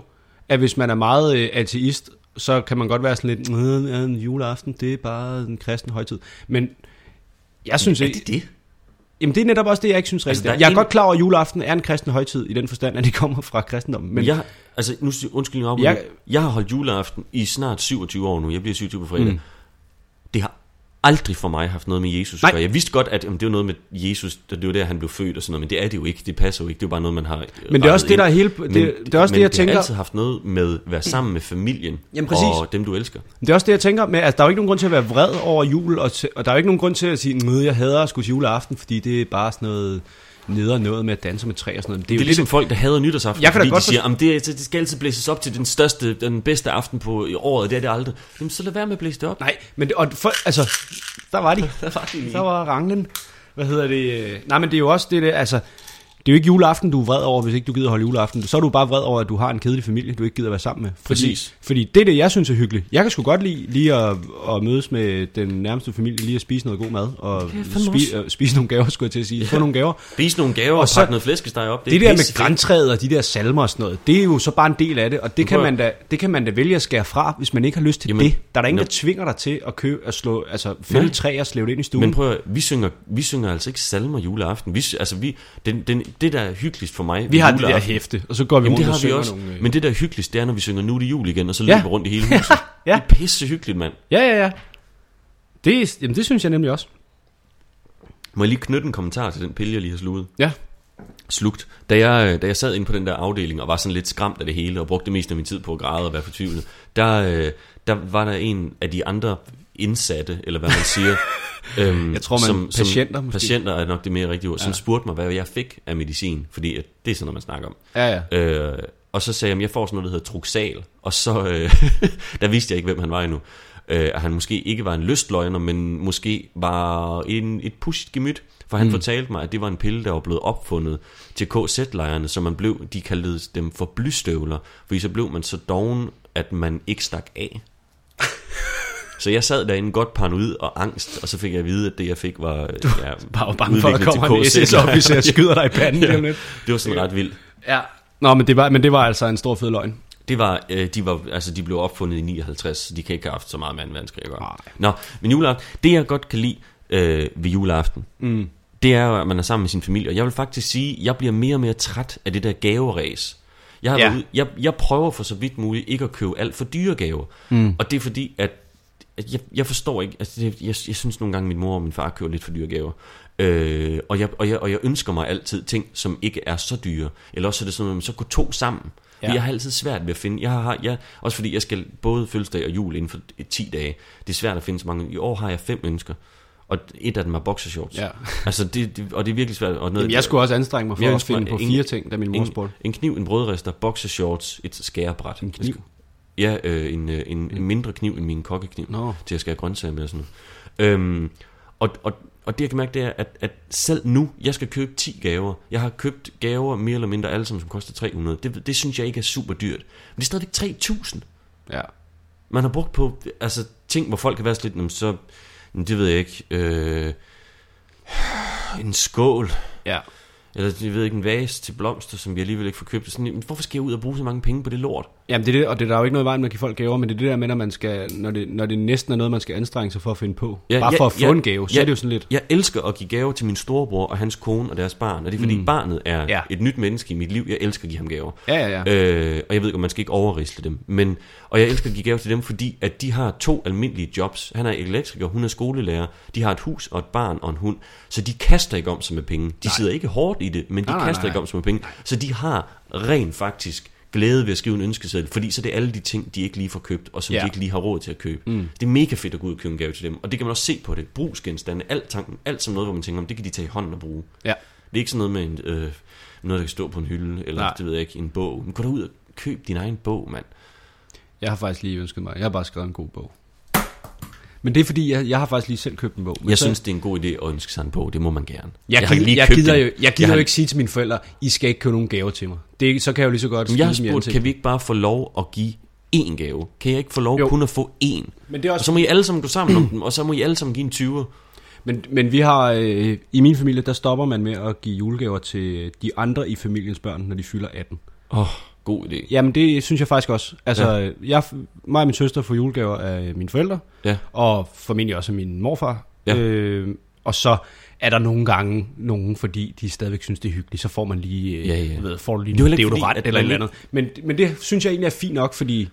at hvis man er meget øh, ateist, så kan man godt være sådan lidt, "Øh, ja, en juleaften, det er bare en kristen højtid. Men jeg synes er ikke... det det? Jamen det er netop også det, jeg ikke synes Altså, rigtigt. er Altså, jeg er en- godt klar over, at juleaften er en kristen højtid, i den forstand, at de kommer fra kristendommen. Men Men jeg, altså, nu undskyld mig, Jeg- jeg, jeg har holdt juleaften i snart 27 år nu. Jeg bliver 27 på fredag. Mm. Det har aldrig for mig haft noget med Jesus at gøre. Jeg vidste godt, at jamen, det var noget med Jesus, det var der, han blev født og sådan noget, men det er det jo ikke. Det passer jo ikke. Det er jo bare noget, man har Men det er også det, der er hele... Det, Men, det er også men det, jeg det tænker... har altid haft noget med at være sammen med familien Jamen, præcis. og dem, du elsker. Det er også det, jeg tænker med, at der er jo ikke nogen grund til at være vred over jul, og, og der er jo ikke nogen grund til at sige, at jeg hader at skulle til juleaften, fordi det er bare sådan noget neder noget med at danse med træ og sådan noget. Men Det er jo jo ligesom folk, der hader nytårsaften, Jeg kan fordi godt de siger, at det, det skal altid blæses op til den største, den bedste aften på i året, det er det aldrig. Jamen, så lad være med at blæse det op. Nej, men det, og for, altså, der var de. [LAUGHS] Der var de lige. Der var ranglen. Hvad hedder det? Nej, men det er jo også det, der, altså, det er jo ikke juleaften, du er vred over, hvis ikke du gider holde juleaften. Så er du bare vred over, at du har en kedelig familie, du ikke gider være sammen med. Fordi, Præcis. Fordi det er det, jeg synes er hyggeligt. Jeg kan sgu godt lide lige at, at mødes med den nærmeste familie, lige at spise noget god mad, og spi, øh, spise nogle gaver, skulle jeg til at sige. Få nogle gaver. Spise nogle gaver og, Og så- pakke noget flæskesteg op. Det, det er der med græntræet og de der salmer og sådan noget, det er jo så bare en del af det, og det kan, man da, det kan man da vælge at skære fra, hvis man ikke har lyst til Jamen, det. Der er der ingen, nå. der tvinger dig til at købe, at slå, altså fælde Nej. træ og slæve det ind i stuen. Men prøv at, vi synger, vi synger altså ikke salmer juleaften. Vi, altså vi, den, den, det der er hyggeligst for mig vi har det der hæfte, og så går vi Jamen rundt det og vi også. nogle... øh, Men det der er hyggeligst, det er, når vi synger nu er det jul igen, og så Ja. løber vi rundt i hele huset. [LAUGHS] Ja. Det er pisse hyggeligt, mand. Ja, ja, ja. Det, jamen, det synes jeg nemlig også. Må jeg lige knytte en kommentar til den pille, jeg lige har sluget? Ja. Slugt. Da jeg, da jeg sad inde på den der afdeling og var sådan lidt skræmt af det hele, og brugte det meste af min tid på at græde og være fortvivlet, der, øh, der var der en af de andre indsatte, eller hvad man siger, [LAUGHS] øhm, Jeg tror, man- patienter måske. patienter er nok det mere rigtige ord, Ja. som spurgte mig, hvad jeg fik af medicin, fordi at det er sådan noget, man snakker om. Ja, ja. Øh, og så sagde jeg, at jeg får sådan noget, der hedder Truxal. Og så, øh, [LAUGHS] der vidste jeg ikke, hvem han var endnu. Øh, at han måske ikke var en lystløgner, men måske var en, et pusht gemyt. For han mm. fortalte mig, at det var en pille, der var blevet opfundet til KZ-lejrene, så man blev, de kaldte dem for blystøvler, fordi så blev man så doven, at man ikke stak af. [LAUGHS] Så jeg sad derinde godt paranoid og angst, og så fik jeg at vide, at det jeg fik var du, ja, Bare bange for, at der udviklet kommer en. SS-officer og [LAUGHS] skyder dig i panden. Ja. Det var sådan ret vildt. Ja. Nå, men det, var, men det var altså en stor fed løgn. Det var, øh, de var, altså de blev opfundet i 59, så de kan ikke have haft så meget verdenskrig at gøre. Nå, men juleaften, det jeg godt kan lide øh, ved juleaften, Mm. det er jo, at man er sammen med sin familie. Og jeg vil faktisk sige, at jeg bliver mere og mere træt af det der gaveræs. Jeg, har Ja. ude, jeg, jeg prøver for så vidt muligt ikke at købe alt for dyre gaver. Mm. Og det er fordi, at jeg, jeg forstår ikke, altså det, jeg, jeg synes nogle gange, min mor og min far køber lidt for dyre gaver. Øh, og, jeg, og, jeg, og jeg ønsker mig altid ting, som ikke er så dyre. Eller også er det sådan, at man så går to sammen. Ja. Jeg har altid svært ved at finde, jeg har, jeg, også fordi jeg skal både fødselsdag og jul inden for 10 dage. Det er svært at finde så mange. I år har jeg fem ønsker. Og et af dem er boxershorts. Ja. [LAUGHS] Altså det, det, og det er virkelig svært. Og noget, Jamen, jeg skulle også anstrenge mig for Jeg at finde på ingen- fire ting, da min mor en, spurgte. en kniv, en brødrester, boxershorts, et skærebræt. En kniv? Ja, øh, en, øh, en, en mindre kniv end min kokkekniv, Nå. til at skære grøntsager med og sådan noget. Øhm, og, og, og det jeg kan mærke, det er, at, at selv nu, jeg skal købe 10 gaver. Jeg har købt gaver mere eller mindre alle sammen, som koster 300. Det, det synes jeg ikke er super dyrt. Men det er stadigvæk 3000 Ja. man har brugt på altså, ting, hvor folk kan være sådan lidt, "Nå, men så, det ved jeg ikke. Øh, en skål. Ja. Eller jeg ved ikke, en vase til blomster, som vi alligevel ikke får købt. Sådan, hvorfor skal jeg ud og bruge så mange penge på det lort? Jamen det er det, og det er der er jo ikke noget i vejen med at give folk gaver, men det er det der med, når, man skal, når, det, når det næsten er noget, man skal anstrenge sig for at finde på. Ja, Bare ja, for at få ja, en gave, så ja. er det jo sådan lidt... Jeg elsker at give gaver til min storebror og hans kone og deres barn. Og det er fordi mm. barnet er Ja. et nyt menneske i mit liv. Jeg elsker at give ham gaver. Ja, ja, ja. Øh, og jeg ved godt, man skal ikke overrisle dem. Men, og jeg elsker at give gaver til dem, fordi at de har to almindelige jobs. Han er elektriker, hun er skolelærer. De har et hus og et barn og en hund. Så de kaster ikke om sig med penge. De nej. sidder ikke hårdt i det, men de Nej, nej, nej, kaster nej. ikke om sig med penge. Så de har rent faktisk glæde ved at skrive en ønskeseddel, fordi så det er alle de ting, de ikke lige får købt, og som Ja. de ikke lige har råd til at købe. Mm. Det er mega fedt at gå ud og købe en gave til dem, og det kan man også se på det. Brugsgenstande, alt, tanken, alt som noget, hvor man tænker, om det kan de tage i hånden og bruge. Ja. Det er ikke sådan noget med en, øh, noget, der kan stå på en hylde, eller Nej. Det ved jeg ikke, en bog. Men gå da ud og køb din egen bog, mand. Jeg har faktisk lige ønsket mig, jeg har bare skrevet en god bog. Men det er fordi, jeg, jeg har faktisk lige selv købt en bog. Men Jeg så- synes, det er en god idé at ønske sig en bog. Det må man gerne. jeg, har gider, jeg, købt gider, jo, jeg gider har, jo ikke sige til mine forældre, I skal ikke købe nogen gaver til mig. Det så kan jeg jo lige så godt Men jeg har spurgt, kan vi ikke bare få lov at give én gave? Kan jeg ikke få lov Jo. kun at få én? Men det er Og også så må I alle sammen gå sammen om dem, og så må I alle sammen give en 20'er. Men, men vi har, øh, i min familie, der stopper man med at give julegaver til de andre i familiens børn, når de fylder 18. Åh, oh, god idé. Jamen det synes jeg faktisk også. Altså, ja. jeg, mig og min søster får julegaver af mine forældre, Ja. og formentlig også af min morfar. Ja. Øh, og så er der nogle gange nogen, fordi de stadigvæk synes, det er hyggeligt, så får man lige, øh, Ja, ja. Ved, får du lige Det er ikke deodorant eller et eller andet. Men, men det synes jeg egentlig er fint nok, fordi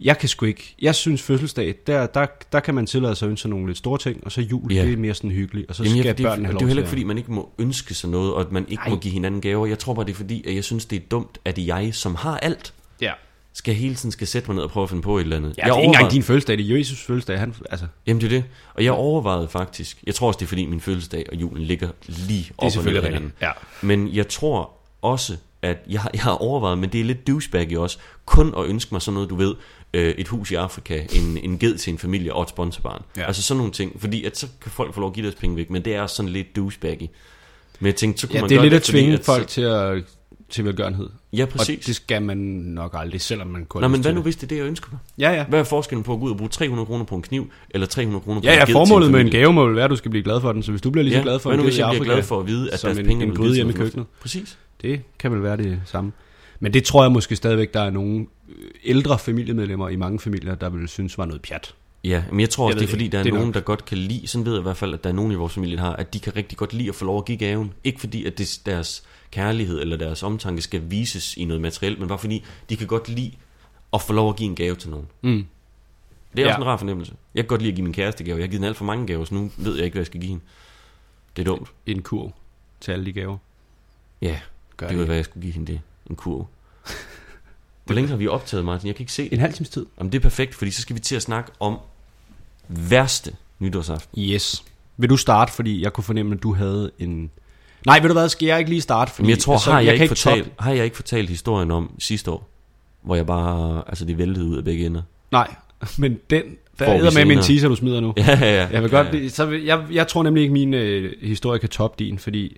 jeg kan sgu ikke, jeg synes fødselsdag, der, der, der kan man tillade sig at ønske sig nogle lidt store ting, og så jul, Ja. det er mere sådan hyggeligt, og så Jamen, skal jeg, det, er- børnene have det er jo heller ikke, fordi man ikke må ønske sig noget, og at man ikke Nej. må give hinanden gaver. Jeg tror bare, det er fordi, at jeg synes, det er dumt, at jeg, som har alt, Ja. skal hele tiden skal sætte mig ned og prøve at finde på et eller andet. Ja, jeg det er ikke engang din fødselsdag, det er Jesus fødselsdag. Han, altså, Jamen det er det. Og jeg overvejede faktisk, jeg tror også, det er fordi min fødselsdag og julen ligger lige op og ned hinanden. ja. Men jeg tror også, at jeg, jeg har overvejet, men det er lidt douchebaggy også, kun at ønske mig sådan noget, du ved, øh, et hus i Afrika, en, en ged til en familie og et sponsorbarn. Ja. Ja. Altså sådan nogle ting, fordi at så kan folk få lov at give deres penge væk, men det er sådan lidt douchebaggy. Men jeg tænkte, så kunne ja, man det er lidt at fordi, tvinge at folk Så, til, at, til velgørenhed. ja, Og præcis. det skal man nok aldrig, selvom man kun Nå, har men hvad nu det. hvis det er det, jeg ønsker mig? Ja, ja. Hvad er forskellen på at gå ud og bruge 300 kroner på en kniv, eller 300 kroner på Ja, en ja, til formålet med en gave må vel være, at du skal blive glad for den. Så hvis du bliver lige så Ja, glad for en hvis i Afrika, glad for at vide, at deres en, penge er en blevet givet hjemme i køkkenet. Præcis. Det kan vel være det samme. Men det tror jeg måske stadigvæk, der er nogle ældre familiemedlemmer i mange familier, der vil synes var noget pjat. Ja, men jeg tror også, Jeg det er fordi, ikke. der er, Det er nogen, nok. der godt kan lide, sådan ved jeg i hvert fald, at der er nogen i vores familie, der har, at de kan rigtig godt lide at få lov at give gaven. Ikke fordi, at det, deres kærlighed eller deres omtanke skal vises i noget materielt, men bare fordi, de kan godt lide at få lov at give en gave til nogen. Mm. Det er Ja. også en rar fornemmelse. Jeg kan godt lide at give min kæreste gave. Jeg har givet hende alt for mange gaver, så nu ved jeg ikke, hvad jeg skal give hende. Det er dumt. En kurv til alle de gaver. Ja, Gør det var, hvad jeg skulle give hende det. En kurv. Hvor længe har vi optaget, Martin? Jeg kan ikke se det. En halv times tid. Jamen, det er perfekt, fordi så skal vi til at snakke om værste nytårsaften. Yes. Vil du starte, fordi jeg kunne fornemme, at du havde en... Nej, ved du hvad, skal jeg ikke lige starte? Fordi, Men jeg tror, altså, har, jeg, kan ikke fortalt, har jeg ikke fortalt historien om sidste år, hvor jeg bare, altså det væltede ud af begge ender. Nej, [LAUGHS] men den, der er med en teaser, du smider nu. Ja, ja, ja. Jeg vil godt, ja, så vil, jeg, jeg tror nemlig ikke, min øh, historie kan toppe din, fordi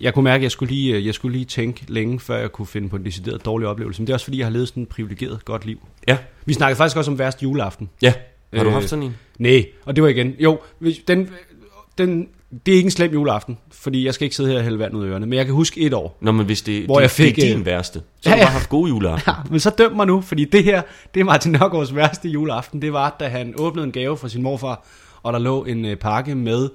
jeg kunne mærke, at jeg skulle, lige, øh, jeg skulle lige tænke længe, før jeg kunne finde på en decideret dårlig oplevelse. Men det er også fordi, jeg har levet sådan et privilegeret godt liv. Ja, Vi snakkede faktisk også om værste juleaften. ja. Har du Øh, haft sådan en? Nej, og det var igen. Jo, den, den, det er ikke en slem juleaften, fordi jeg skal ikke sidde her og hælde vand ud af ørerne. Men jeg kan huske et år. Nå, men hvis det, hvor det, jeg fik, det er din øh, værste, så ja, har du bare haft gode juleaften. Ja, men så døm mig nu, fordi det her, det er Martin Nørgaards værste juleaften. Det var, da han åbnede en gave fra sin morfar, og der lå en øh, pakke med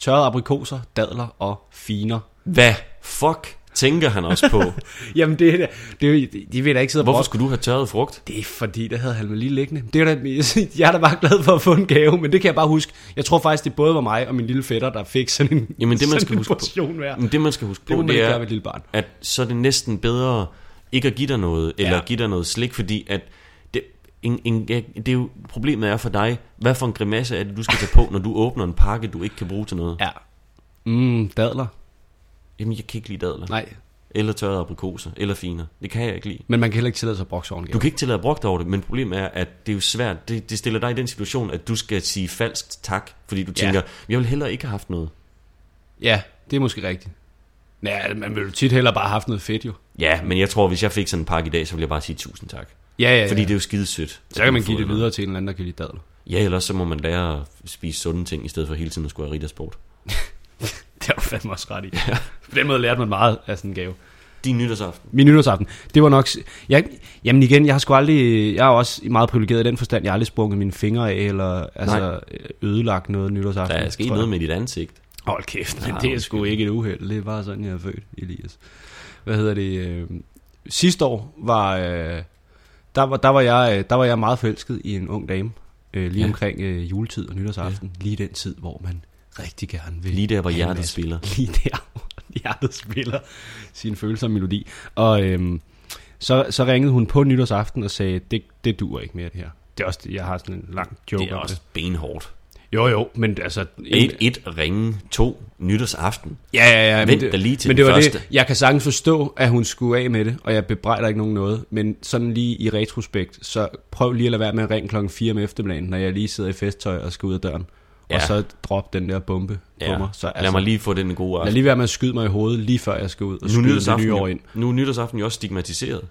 tørrede aprikoser, dadler og finer. Hvad fuck tænker han også på? [LAUGHS] Jamen det, er det, de vil da ikke sidde og Hvorfor skulle du have tørret frugt? Det er fordi, der havde han lige liggende. Det er da, [LAUGHS] jeg er da bare glad for at få en gave, men det kan jeg bare huske. Jeg tror faktisk, det både var mig og min lille fætter, der fik sådan en, Jamen, det, man skal huske på- hver. Men det man skal huske på, det er, et lille barn. at så er det næsten bedre ikke at give dig noget, eller Ja. give dig noget slik, fordi at en, en, det er jo, problemet er for dig, hvad for en grimasse er det, du skal tage på, når du åbner en pakke, du ikke kan bruge til noget? Ja. Mm, dadler. Jamen, jeg kan ikke lide dadler. Nej, Eller tørrede aprikoser, eller finer. Det kan jeg ikke lide. men man kan heller ikke tillade sig sig over Du kan ikke tillade dig over det, men problemet er, at det er jo svært. Det, det stiller dig i den situation, at du skal sige falsk tak, fordi du Ja. tænker, jeg vil heller ikke have haft noget. Ja, det er måske rigtigt. Ja, man vil jo tit hellere bare have haft noget fedt jo. Ja, men jeg tror, hvis jeg fik sådan en pakke i dag, så ville jeg bare sige tusind tak. Ja, ja, ja. Fordi det er jo skide sødt. Så kan man give det videre til en eller anden, der kan lide dadler. Ja, ellers så må man lære at spise sunde ting, i stedet for hele tiden at skulle have riddersport. [LAUGHS] Det har du fandme også ret i. Ja. På den måde lærte man meget af sådan en gave. Din nytårsaften. Min nytårsaften, det var nok... Jeg, jamen igen, jeg har sgu aldrig... Jeg er også meget privilegeret i den forstand. Jeg har aldrig sprunget mine fingre af, eller altså, ødelagt noget nytårsaften. Der er sket noget med dit ansigt. Hold kæft, men Ja, det er sgu ikke et uheld. Det er bare sådan, jeg er født, Elias. Hvad hedder det? Øh, sidste år var, øh, der, var, der, var jeg, øh, der var jeg meget forelsket i en ung dame. Øh, lige Ja. omkring øh, juletid og nytårsaften. Ja. Lige den tid, hvor man rigtig gerne vil. Lige der, hvor hjertet masse- spiller. [LAUGHS] Lige der, hvor hjertet spiller sin følsomme melodi. Og øhm, så, så ringede hun på nytårsaften og sagde, det, det duer ikke mere det her. Det er også, jeg har sådan en lang joke Det er også benhårdt. Jo, jo, men altså... Et, et ringe, to nytårsaften. Ja, ja, ja. Vent men da lige til men det var første. Det. Jeg kan sagtens forstå, at hun skulle af med det, og jeg bebrejder ikke nogen noget. Men sådan lige i retrospekt, så prøv lige at lade være med at ringe klokken 4 om eftermiddagen, når jeg lige sidder i festtøj og skal ud af døren. Ja. Og så drop den der bombe på Ja. mig. Så, Lad mig lige få den gode lad aften. lige være med at skyde mig i hovedet, lige før jeg skal ud og Nu skyde det nye år ind. nu er nytårsaften jo også stigmatiseret.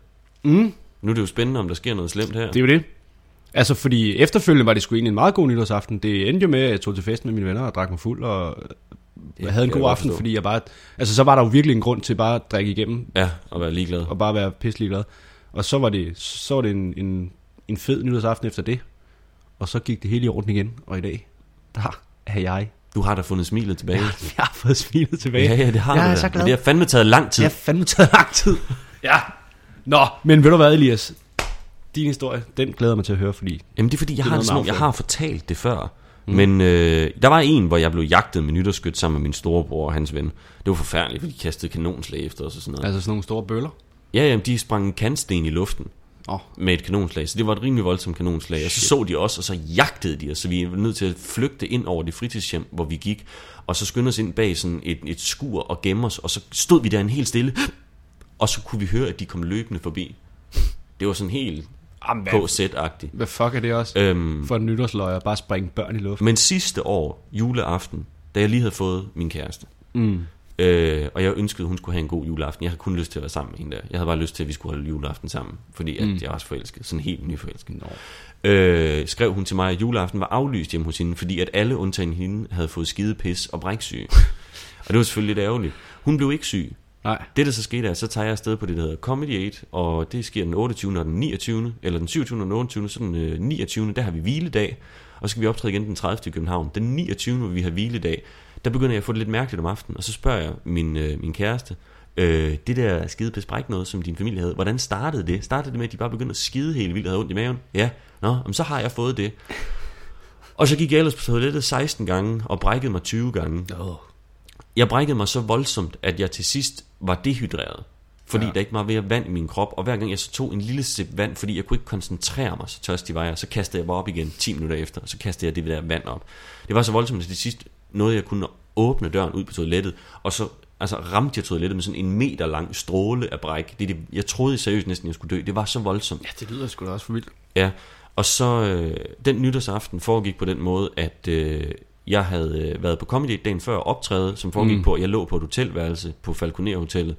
Mm, Nu er det jo spændende, om der sker noget slemt her. det er jo det. Altså, fordi efterfølgende var det sgu egentlig en meget god nytårsaften. Det endte jo med, at jeg tog til fest med mine venner og drak mig fuld, og jeg havde en jeg god aften, forstå. fordi jeg bare... Altså, så var der jo virkelig en grund til bare at drikke igennem Ja, og være ligeglad. og bare være pisselig glad. Og så var det, så var det en, en, en fed nytårsaften efter det. Og så gik det hele i orden igen. Og i dag, der er jeg. Du har da fundet smilet tilbage. [LAUGHS] Jeg har fået smilet tilbage. Ja, ja, det har jeg du er da. så Men glad. det har fandme taget lang tid. Det har fandme taget lang tid. [LAUGHS] Ja. Nå, men ved du hvad, Elias? Din historie, den glæder jeg mig til at høre, fordi... Jamen det er fordi, jeg, Det har, noget sådan, jeg har fortalt det før. Mm. Men øh, der var en, hvor jeg blev jagtet med nytårsskyt sammen med min storebror og hans ven. Det var forfærdeligt, for de kastede kanonslag efter os og sådan noget. Altså sådan nogle store bøller. Ja, jamen, de sprang en kantsten i luften Åh, oh, med et kanonslag. Så det var et rimelig voldsomt kanonslag. Og så så de os, og så jagtede de os. Så vi var nødt til at flygte ind over det fritidshjem, hvor vi gik. Og så skyndte os ind bag sådan et, et skur og gemme os. Og så stod vi der en helt stille. Og så kunne vi høre, at de kom løbende forbi. Det var sådan helt Jamen, KZ-agtigt. hvad fuck er det også? Øhm, For en nytårsløjer, bare springe børn i luften. Men sidste år, juleaften, da jeg lige havde fået min kæreste, Mm. øh, og jeg ønskede, hun skulle have en god juleaften. Jeg havde kun lyst til at være sammen med hende der. Jeg havde bare lyst til, at vi skulle holde juleaften sammen, fordi at Mm. jeg var så forelsket, sådan helt nyforelsket. Nå. Øh, skrev hun til mig, at juleaften var aflyst hjemme hos hende, fordi at alle undtagen hende havde fået skide pis og bræksyge. [LAUGHS] og det var selvfølgelig lidt ærgerligt. Hun blev ikke syg. Nej. Det der så skete er, så tager jeg afsted på det, der hedder Comedy 8, og det sker den 28. og den 29. Eller den 27. og den 28. Så den øh, 29. der har vi hviledag, og så skal vi optræde igen den 30. i København. Den 29. hvor vi har hviledag, der begynder jeg at få det lidt mærkeligt om aftenen, og så spørger jeg min, øh, min kæreste, øh, det der skide bræk noget, som din familie havde, hvordan startede det? Startede det med, at de bare begyndte at skide helt vildt og havde ondt i maven? Ja, nå, men så har jeg fået det. Og så gik jeg ellers på toilettet 16 gange, og brækkede mig 20 gange. Oh. Jeg brækkede mig så voldsomt, at jeg til sidst var dehydreret. Fordi Ja. der ikke var mere vand i min krop. Og hver gang jeg så tog en lille sip vand, fordi jeg kunne ikke koncentrere mig, så tørstig var jeg, så kastede jeg bare op igen 10 minutter efter, og så kastede jeg det der vand op. Det var så voldsomt, at til sidst nåede jeg kunne åbne døren ud på toilettet, og så altså, ramte jeg toilettet med sådan en meter lang stråle af bræk. Det, det, jeg troede seriøst næsten, jeg skulle dø. Det var så voldsomt. Ja, det lyder sgu da også for vildt. Ja, og så øh, den nytårsaften foregik på den måde, at øh, jeg havde øh, været på Comedy dagen før optræde, som foregik Mm. på, at jeg lå på et hotelværelse på Falconer Hotellet,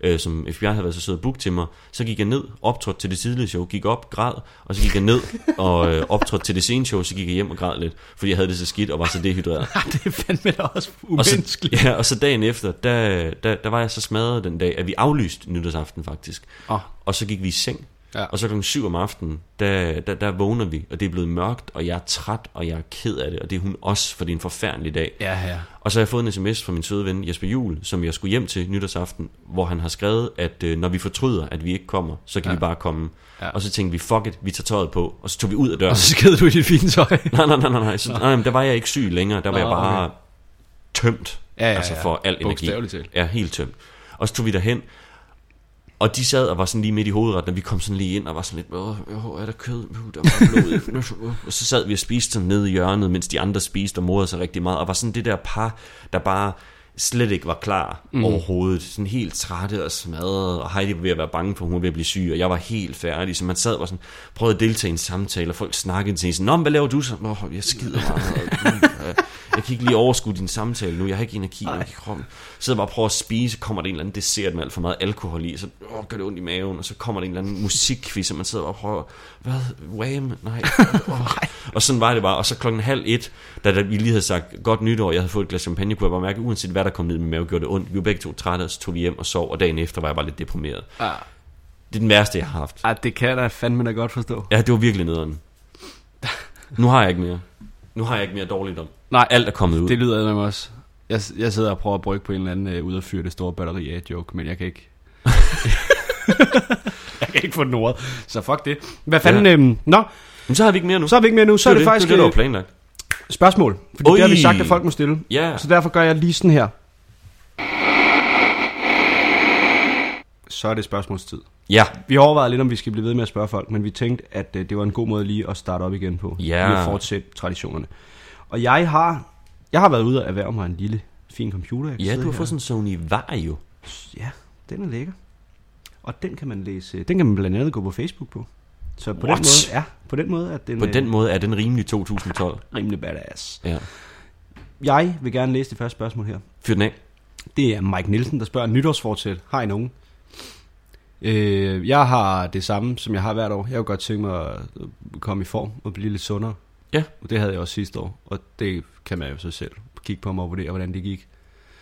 øh, som FBI havde været så sød at booke til mig. Så gik jeg ned, optrådte til det tidlige show, gik op, græd, og så gik jeg ned [LAUGHS] og øh, optrådte til det sene show, så gik jeg hjem og græd lidt, fordi jeg havde det så skidt og var så dehydreret. [LAUGHS] det er fandme da også Og så, umenneskeligt. ja, og så dagen efter, der, der, der var jeg så smadret den dag, at vi aflyste nytårsaften faktisk. Åh, Og så gik vi i seng. Ja. Og så klokken 7 om aftenen, der, der, der vågner vi, og det er blevet mørkt, og jeg er træt, og jeg er ked af det, og det er hun også, for det er en forfærdelig dag. ja, ja. Og så har jeg fået en sms fra min søde ven Jesper Juhl, som jeg skulle hjem til nytårsaften, hvor han har skrevet, at øh, når vi fortryder, at vi ikke kommer, så kan Ja. vi bare komme. Ja. Og så tænkte vi, fuck it, vi tager tøjet på, og så tog vi ud af døren. Og så skede du i dit fine tøj. [LAUGHS] nej, nej, nej, nej, nej. Så, nej, der var jeg ikke syg længere, der var Nå, jeg bare okay. tømt, Ja, ja, altså ja. for al energi. Talt. Ja, helt tømt. Og så tog vi derhen, og de sad og var sådan lige midt i hovedretten, og vi kom sådan lige ind og var sådan lidt, åh, er der kød? Uh, der var blod. [LAUGHS] og så sad vi og spiste sådan nede i hjørnet, mens de andre spiste og morede sig rigtig meget, og var sådan det der par, der bare slet ikke var klar mm. overhovedet. Sådan helt trætte og smadret, og Heidi var ved at være bange for, at hun var ved at blive syg, og jeg var helt færdig. Så man sad og sådan, prøvede at deltage i en samtale, og folk snakkede til en sådan, Nå, hvad laver du så? Nå, jeg skider meget. [LAUGHS] Jeg kan ikke lige overskue din samtale nu, jeg har ikke energi nok i kroppen. Så sidder bare og prøver at spise, så kommer der en eller anden dessert med alt for meget alkohol i, så åh, gør det ondt i maven, og så kommer der en eller anden musikquiz, og man sidder bare og prøver, hvad, Wham, nej, [LAUGHS] åh. og sådan var det bare, og så klokken halv et, da, da vi lige havde sagt godt nytår, jeg havde fået et glas champagne, kunne jeg bare mærke, uanset hvad der kom ned i min mave, gjorde det ondt. Vi var begge to trætte, og så tog vi hjem og sov, og dagen efter var jeg bare lidt deprimeret. Ah, Det er den værste, jeg har haft. ah, det kan jeg da fandme da godt forstå. Ja, det var virkelig nederen. Nu har jeg ikke mere. Nu har jeg ikke mere dårligt om. Nej, Alt er kommet ud. det lyder mig også. Jeg, jeg sidder og prøver at brygge på en eller anden øh, ud og fyre det store batteri af joke, men jeg kan ikke... [LAUGHS] jeg kan ikke få den ordet. Så fuck det. Hvad fanden... Ja. Øhm, nå, Men så har vi ikke mere nu. så er vi ikke mere nu. Så er det, det, faktisk det, er det, der var øh, planlagt. spørgsmål. Fordi Oj. det har vi sagt, at folk må stille. Ja. Så derfor gør jeg lige sådan her. Så er det spørgsmålstid. Ja. Vi har overvejet lidt, om vi skal blive ved med at spørge folk, men vi tænkte, at øh, det var en god måde lige at starte op igen på. Ja. Lige at fortsætte traditionerne. Og jeg har, jeg har været ude og erhverve mig en lille, fin computer. Jeg Ja, du har fået sådan en Sony Vario. Ja, den er lækker. Og den kan man læse, den kan man blandt andet gå på Facebook på. Så på What? den måde, ja, på den måde, at den, På øh, den måde er den rimelig 2012. rimelig badass. Ja. Jeg vil gerne læse det første spørgsmål her. Fyr den af. Det er Mike Nielsen, der spørger nytårsfortsæt. Har I nogen? Øh, jeg har det samme, som jeg har hvert år. Jeg kunne godt tænke mig at komme i form og blive lidt sundere. Ja. Og det havde jeg også sidste år. Og det kan man jo så selv kigge på mig og vurdere, hvordan det gik.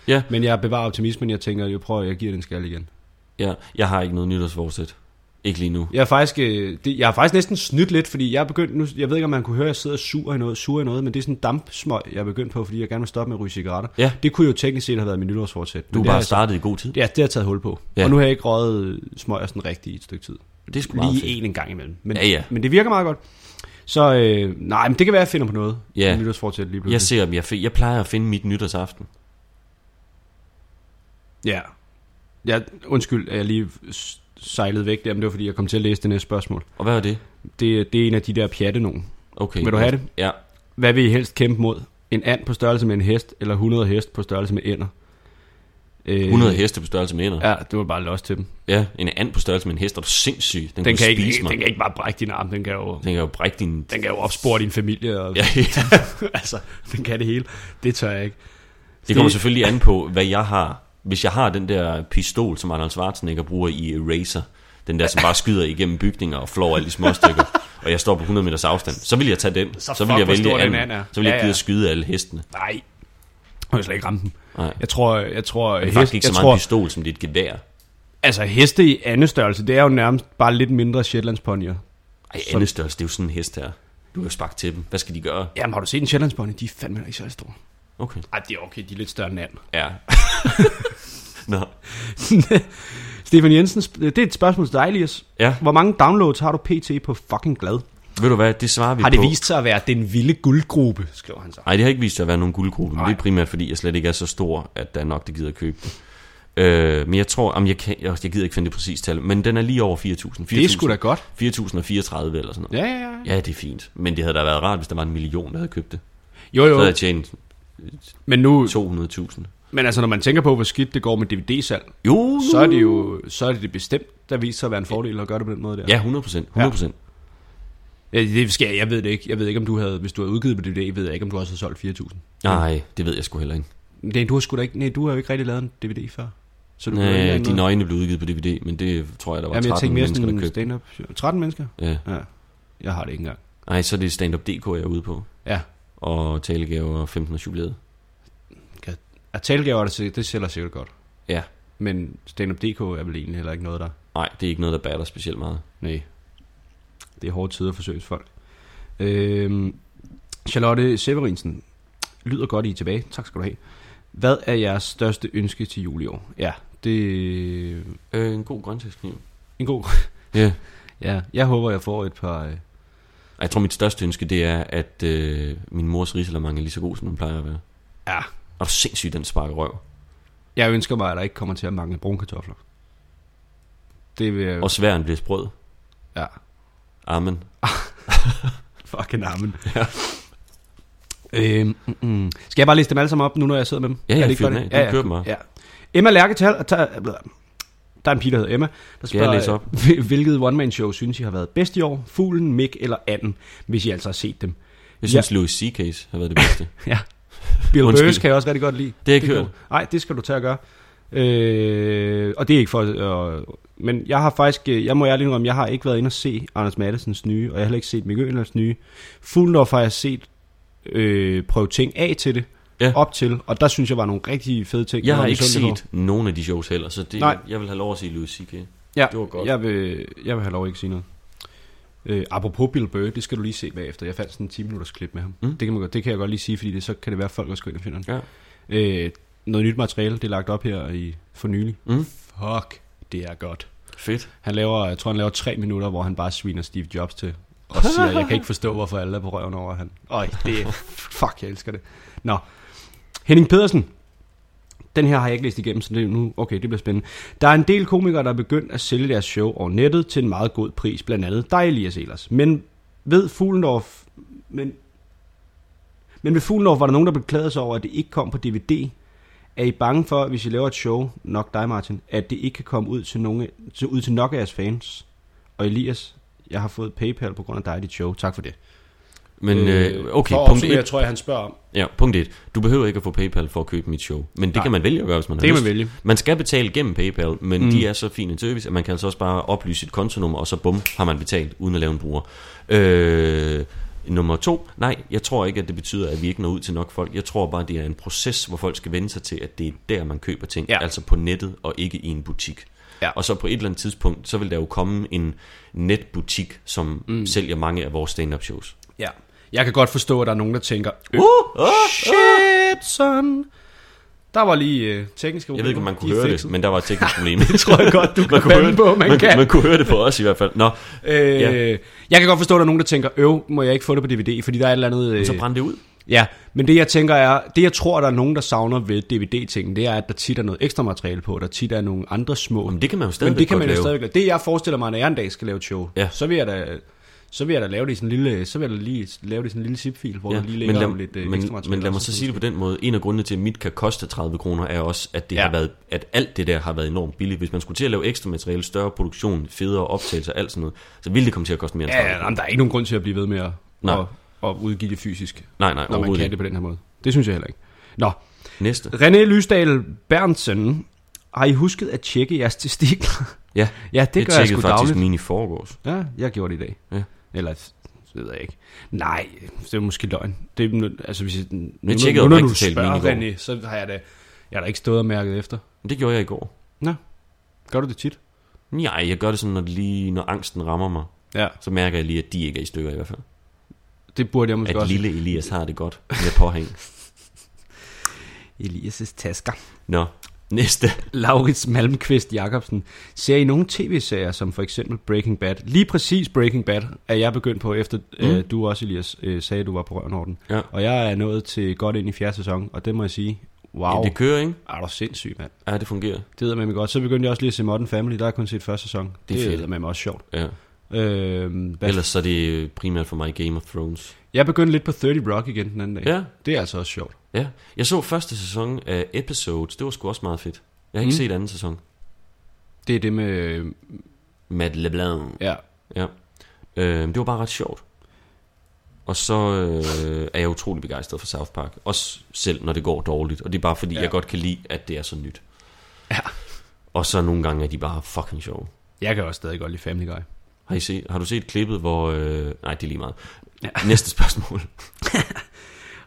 Ja. Men jeg bevarer optimismen. Jeg tænker, jeg prøver, jeg giver den skal igen. Ja, jeg har ikke noget nytårsforsæt. Ikke lige nu. Jeg er faktisk, øh, det, jeg har faktisk næsten snydt lidt, fordi jeg er begyndt nu, jeg ved ikke, om man kunne høre, at jeg sidder sur i noget, sur i noget, men det er sådan en dampsmøg, jeg er begyndt på, fordi jeg gerne vil stoppe med at ryge cigaretter. Ja. Det kunne jo teknisk set have været min nytårsfortsæt. Du har bare startet i god tid. Ja, det har jeg taget hul på. Ja. Og nu har jeg ikke røget smøger sådan rigtigt i et stykke tid. Det er sgu meget Lige fedt. en en gang imellem. Men, Ja, ja. men det virker meget godt. Så øh, nej, men det kan være, at jeg finder på noget. Ja. Nytårsfortsæt lige Jeg pludselig. ser, om jeg, jeg plejer at finde mit nytårsaften. Ja. Ja, undskyld, at jeg lige sejlede væk der, men det var fordi, jeg kom til at læse det næste spørgsmål. Og hvad er det? Det, det er en af de der pjatte nogen. Okay. Vil du have det? Ja. Hvad vil I helst kæmpe mod? En and på størrelse med en hest, eller 100 hest på størrelse med ender? Øh, 100 heste på størrelse med ender. Ja, det var bare los til dem. Ja, en and på størrelse med en hest, er du sindssyg. Den, Den kan, ikke, spise mig. den kan ikke bare brække din arm, den kan jo, Den kan jo brække din... den kan jo opspore din familie. Og, Ja, [LAUGHS] altså, den kan det hele. Det tør jeg ikke. det kommer selvfølgelig an på, hvad jeg har. Hvis jeg har den der pistol, som Arnold Schwarzenegger bruger i Eraser, den der, som bare skyder igennem bygninger og flår alle de små stykker, og jeg står på 100 meters afstand, så vil jeg tage den. Så Så, vil jeg vælge anden. and. Så vil jeg Ja, ikke gide ja. at skyde alle hestene. Nej. Jeg vil slet ikke ramme dem. Nej. Jeg tror, jeg tror, Det er hest, faktisk ikke jeg så tror meget en pistol, som et gevær. altså heste i anden størrelse, det er jo nærmest bare lidt mindre Shetlandsponyer. Ej, Så- andet størrelse, det er jo sådan en hest her. Du har sparket til dem. Hvad skal de gøre? Jamen, har du set en Shetlandspony? De er fandme ikke så store. Okay. Ej, det er okay, de er lidt større end and. Ja. [LAUGHS] Nå. Stefan Jensen, det er et spørgsmål til dig, Elias. Ja, Hvor mange downloads har du pt. på fucking glad? Ved du hvad, det svarer vi Har det på. vist sig at være den vilde guldgruppe, skriver han så. Nej, det har ikke vist sig at være nogen guldgruppe, men Nej. det er primært fordi, jeg slet ikke er så stor, at der er nok, der gider at købe den. Øh, men jeg tror, om jeg, kan, jeg, gider ikke finde det præcise tal, men den er lige over 4.000. 4.000 Det er sgu da godt. 4.034 eller sådan noget. Ja, ja, ja. Ja, det er fint. Men det havde da været rart, hvis der var en million, der havde købt det. Jo, Så jo. havde jeg tjent Men nu, 200.000. men altså, når man tænker på, hvor skidt det går med DVD-salg, Jo, så er det jo så er det, det bestemt, der viser sig at være en fordel at gøre det på den måde der. Ja, 100 procent. 100 procent. Ja, det skal jeg, jeg ved det ikke. Jeg ved ikke, om du havde, hvis du havde udgivet på DVD, ved jeg ikke, om du også havde solgt 4.000. Nej, det ved jeg sgu heller ikke. Nej, du har sgu da ikke, nej, du har jo ikke rigtig lavet en DVD før. Så du Nej, de nøgne blev udgivet på DVD, men det tror jeg, der var Jamen, jeg 13 tænker mere mennesker, der købte. stand-up. 13 mennesker? Ja. Ja. Jeg har det ikke engang. Nej, så er det stand-up.dk, jeg er ude på. Ja. Og talegaver og 15 års jubilæet. At talegaver, det, det sælger sikkert godt. Ja. Men stand-up.dk er vel egentlig heller ikke noget, der... Nej, det er ikke noget, der batter specielt meget. Nej. Det er hårde tider for søgsfolk. Øhm, Charlotte Severinsen. Lyder godt, I er tilbage. Tak skal du have. Hvad er jeres største ønske til jul i år? Ja, det er Øh, en god grøntsagskniv. en god... Ja. [LAUGHS] ja, jeg håber, jeg får et par... Øh, Jeg tror, mit største ønske, det er, at øh, min mors risalamang er lige så god, som den plejer at være. ja, Og sindssygt, den sparker røv. jeg ønsker mig, at der ikke kommer til at mangle brune kartofler. Det vil jeg... Og sværen bliver sprød. Ja, Amen. [LAUGHS] fucking armen. Ja. Øhm, mm, mm. Skal jeg bare læse dem alle sammen op, nu når jeg sidder med dem? Ja, Er ja, det ikke fyr den godt? af. Du kører dem. Ja. Emma Lærke til, der, er en pige, der hedder Emma, der jeg læse op? [LAUGHS] hvil- hvilket one-man-show synes I har været bedst i år? Fuglen, Mick eller Anden, hvis I altså har set dem. Jeg synes, ja. Louis C.K.'s har været det bedste. [LAUGHS] Ja. Bill. Burrs kan jeg også rigtig godt lide. Det har jeg ikke hørt. Nej, det skal du tage at gøre. Øh, og det er ikke for... Øh, men jeg har faktisk... øh, Jeg må ærligt indrømme, jeg har ikke været inde og se Anders Mattesens nye, og jeg har heller ikke set Mikke Øhlers nye. Fuglendorf har jeg set øh, prøve ting af til det, Ja. op til, og der synes jeg var nogle rigtig fede ting. Jeg har ikke set nogen af de shows heller, så det, Nej. jeg vil have lov at sige Louis C.K. Ja, Det var godt. Jeg vil, jeg vil have lov at ikke sige noget. Øh, apropos Bill Burr, det skal du lige se bagefter. Jeg fandt sådan en 10 minutters klip med ham. Mm. Det, kan man, godt- det kan jeg godt lige sige, fordi det, så kan det være, at folk også går ind og finder den. Ja. Øh, noget nyt materiale, det er lagt op her i for nylig. Mm. Fuck, det er godt. Fedt. Han laver, jeg tror han laver tre minutter, hvor han bare sviner Steve Jobs til. Og [LAUGHS] siger, jeg kan ikke forstå, hvorfor alle er på røven over han. Øj, det er, fuck, jeg elsker det. Nå, Henning Pedersen. Den her har jeg ikke læst igennem, så det er nu, okay, det bliver spændende. Der er en del komikere, der er begyndt at sælge deres show over nettet til en meget god pris, blandt andet dig, Elias Elers. Men ved Fuglendorf, men, men ved Fuglendorf var der nogen, der beklagede sig over, at det ikke kom på DVD. Er I bange for, hvis I laver et show, nok dig Martin, at det ikke kan komme ud til, nogen, til, ud til nok af jeres fans? Og Elias, jeg har fået PayPal på grund af dig i dit show. Tak for det. Men øh, okay, for punkt opsummere, 1. tror jeg, han spørger om. Ja, punkt 1. Du behøver ikke at få PayPal for at købe mit show. Men det Nej. kan man vælge at gøre, hvis man har Det kan lyst. man vælge. Man skal betale gennem PayPal, men Mm. de er så fin en service, at man kan altså også bare oplyse sit kontonummer, og så bum, har man betalt, uden at lave en bruger. Øh, nummer to, nej, jeg tror ikke, at det betyder, at vi ikke når ud til nok folk. Jeg tror bare, det er en proces, hvor folk skal vende sig til, at det er der, man køber ting. Ja. Altså på nettet, og ikke i en butik. Ja. Og så på et eller andet tidspunkt, så vil der jo komme en netbutik, som mm. sælger mange af vores stand-up shows. Ja. Jeg kan godt forstå, at der er nogen, der tænker, øh, Uh, uh, shit, son. Der var lige øh, tekniske Jeg ved ikke, om man De kunne er høre det, fikset. men der var et teknisk [LAUGHS] problem. Det tror jeg godt, du kan kunne bande høre, på, man man, kan. man kunne høre det på os i hvert fald. Nå, Øh, Ja. Jeg kan godt forstå, at der er nogen, der tænker, øv, må jeg ikke få det på DVD, fordi der er et eller andet... Øh, så brænd det ud. Ja, men det jeg tænker er, det jeg tror, der er nogen, der savner ved DVD-tingen, det er, at der tit er noget ekstra materiale på, der tit er nogle andre små... Men det kan man jo stadigvæk men det kan man jo stadigvæk lave. Det jeg forestiller mig, når jeg en dag skal lave et show, Ja. så vil jeg da... Så vil jeg da lave det i sådan en lille, så vil jeg da lige lave det i sådan en lille zip-fil, hvor Ja, der lige men, ligger lad, lidt øh, men, ekstra materiale. men lad mig så sige det på den måde. En af grundene til, at mit kan koste 30 kroner, er også, at, det Ja. har været, at alt det der har været enormt billigt. Hvis man skulle til at lave ekstra materiale, større produktion, federe optagelser, alt sådan noget, så ville det komme til at koste mere end 30 Ja, jamen, der er ikke nogen grund til at blive ved med at, Nej. at, at udgive det fysisk, Nej, nej, når man kan det på den her måde. Det synes jeg heller ikke. Nå, Næste. René Lysdal Berntsen, har I husket at tjekke jeres testikler? Ja, ja, det jeg gør jeg sgu faktisk dagligt. mine i forgårs. Ja, jeg gjorde det i dag. Ja. Eller, det ved jeg ikke. Nej, det er måske løgn. Det er, nu- altså, hvis jeg, nu, nu, tjekkede nu, når du oprigtigt talt spørger, René, så har jeg da, jeg har da ikke stået og mærket efter. Det gjorde jeg i går. Nå, gør du det tit? Nej, jeg gør det sådan, når, det lige, når angsten rammer mig. Ja, Så mærker jeg lige, at de ikke er i stykker i hvert fald. det burde jeg måske At også. lille Elias har det godt med påhæng. [LAUGHS] Elias' tasker. Nå, næste. Laurits Malmqvist Jacobsen. Ser I nogle tv-serier, som for eksempel Breaking Bad? Lige præcis Breaking Bad er jeg begyndt på, efter mm. øh, du også, Elias, øh, sagde, at du var på røven over den. Ja. Og jeg er nået til godt ind i fjerde sæson, og det må jeg sige, wow, Ja, det kører, ikke? er du sindssyg, mand. Ja, det fungerer. Det er med godt. Så begyndte jeg også lige at se Modern Family, der har jeg kun set første sæson. Det det er med mig også sjovt. Ja. Øh? Ellers så er det primært for mig Game of Thrones. Jeg begyndte lidt på 30 Rock igen den anden dag. Ja, Det er altså også sjovt. Ja. Jeg så første sæson af Episodes. Det var sgu også meget fedt. Jeg har ikke Mm. set anden sæson. Det er det med... Matt LeBlanc. Ja, Ja. Øh, det var bare ret sjovt. Og så øh, er jeg utrolig begejstret for South Park. Også selv, når det går dårligt. Og det er bare fordi, ja. jeg godt kan lide, at det er så nyt. Ja. Og så nogle gange er de bare fucking sjove. jeg kan også stadig godt lide Family Guy. Har, I set, har du set klippet, hvor... Øh, nej, det er lige meget. Ja. Næste spørgsmål. [LAUGHS]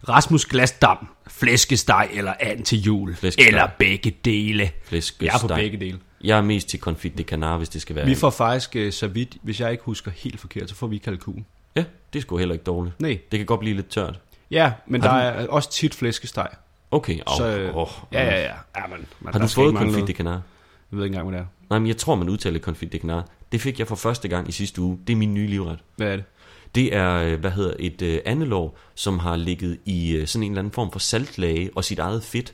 Rasmus Glasdam, flæskesteg eller and til jul? Flæskesteg. Eller begge dele? Flæsk, Jeg er på begge dele. Jeg er mest til confit de canard, hvis det skal være... Vi får faktisk, øh, så vidt, hvis jeg ikke husker helt forkert, så får vi kalkun. Ja, det er sgu heller ikke dårligt. Nej. Det kan godt blive lidt tørt. Ja, men Har der er også tit flæskesteg. Okay, au, Så, øh, oh, Ja, ja, ja. ja men, man, Har du fået noget. de canard? Jeg ved ikke engang, hvad det er. Nej, men jeg tror, man udtaler confit de canard. Det fik jeg for første gang i sidste uge. Det er min nye livret. Hvad er det? Det er, øh, hvad hedder, et øh, andelår, som har ligget i øh, sådan en eller anden form for saltlage og sit eget fedt.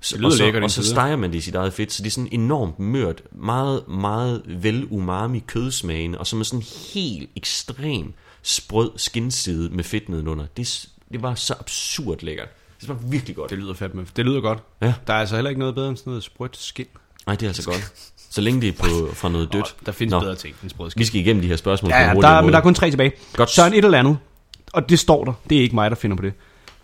Så, Det lyder og så, lækkert og så steger man det i sit eget fedt, så det er sådan enormt mørt, meget, meget vel umami kødsmagende, og så med sådan helt ekstrem sprød skindside med fedt nedenunder. Det, det var så absurd lækkert. Det var virkelig godt. Det lyder fandme. Det lyder godt. Ja. Der er altså heller ikke noget bedre end sådan noget sprødt skin. Nej, det er altså godt. Så længe det er på, fra noget dødt. Der findes Nå, bedre ting end sprødt skin. Vi skal igennem de her spørgsmål på Ja, ja der, måde. men der er kun tre tilbage. Godt. Søren et eller andet. Og det står der. Det er ikke mig, der finder på det.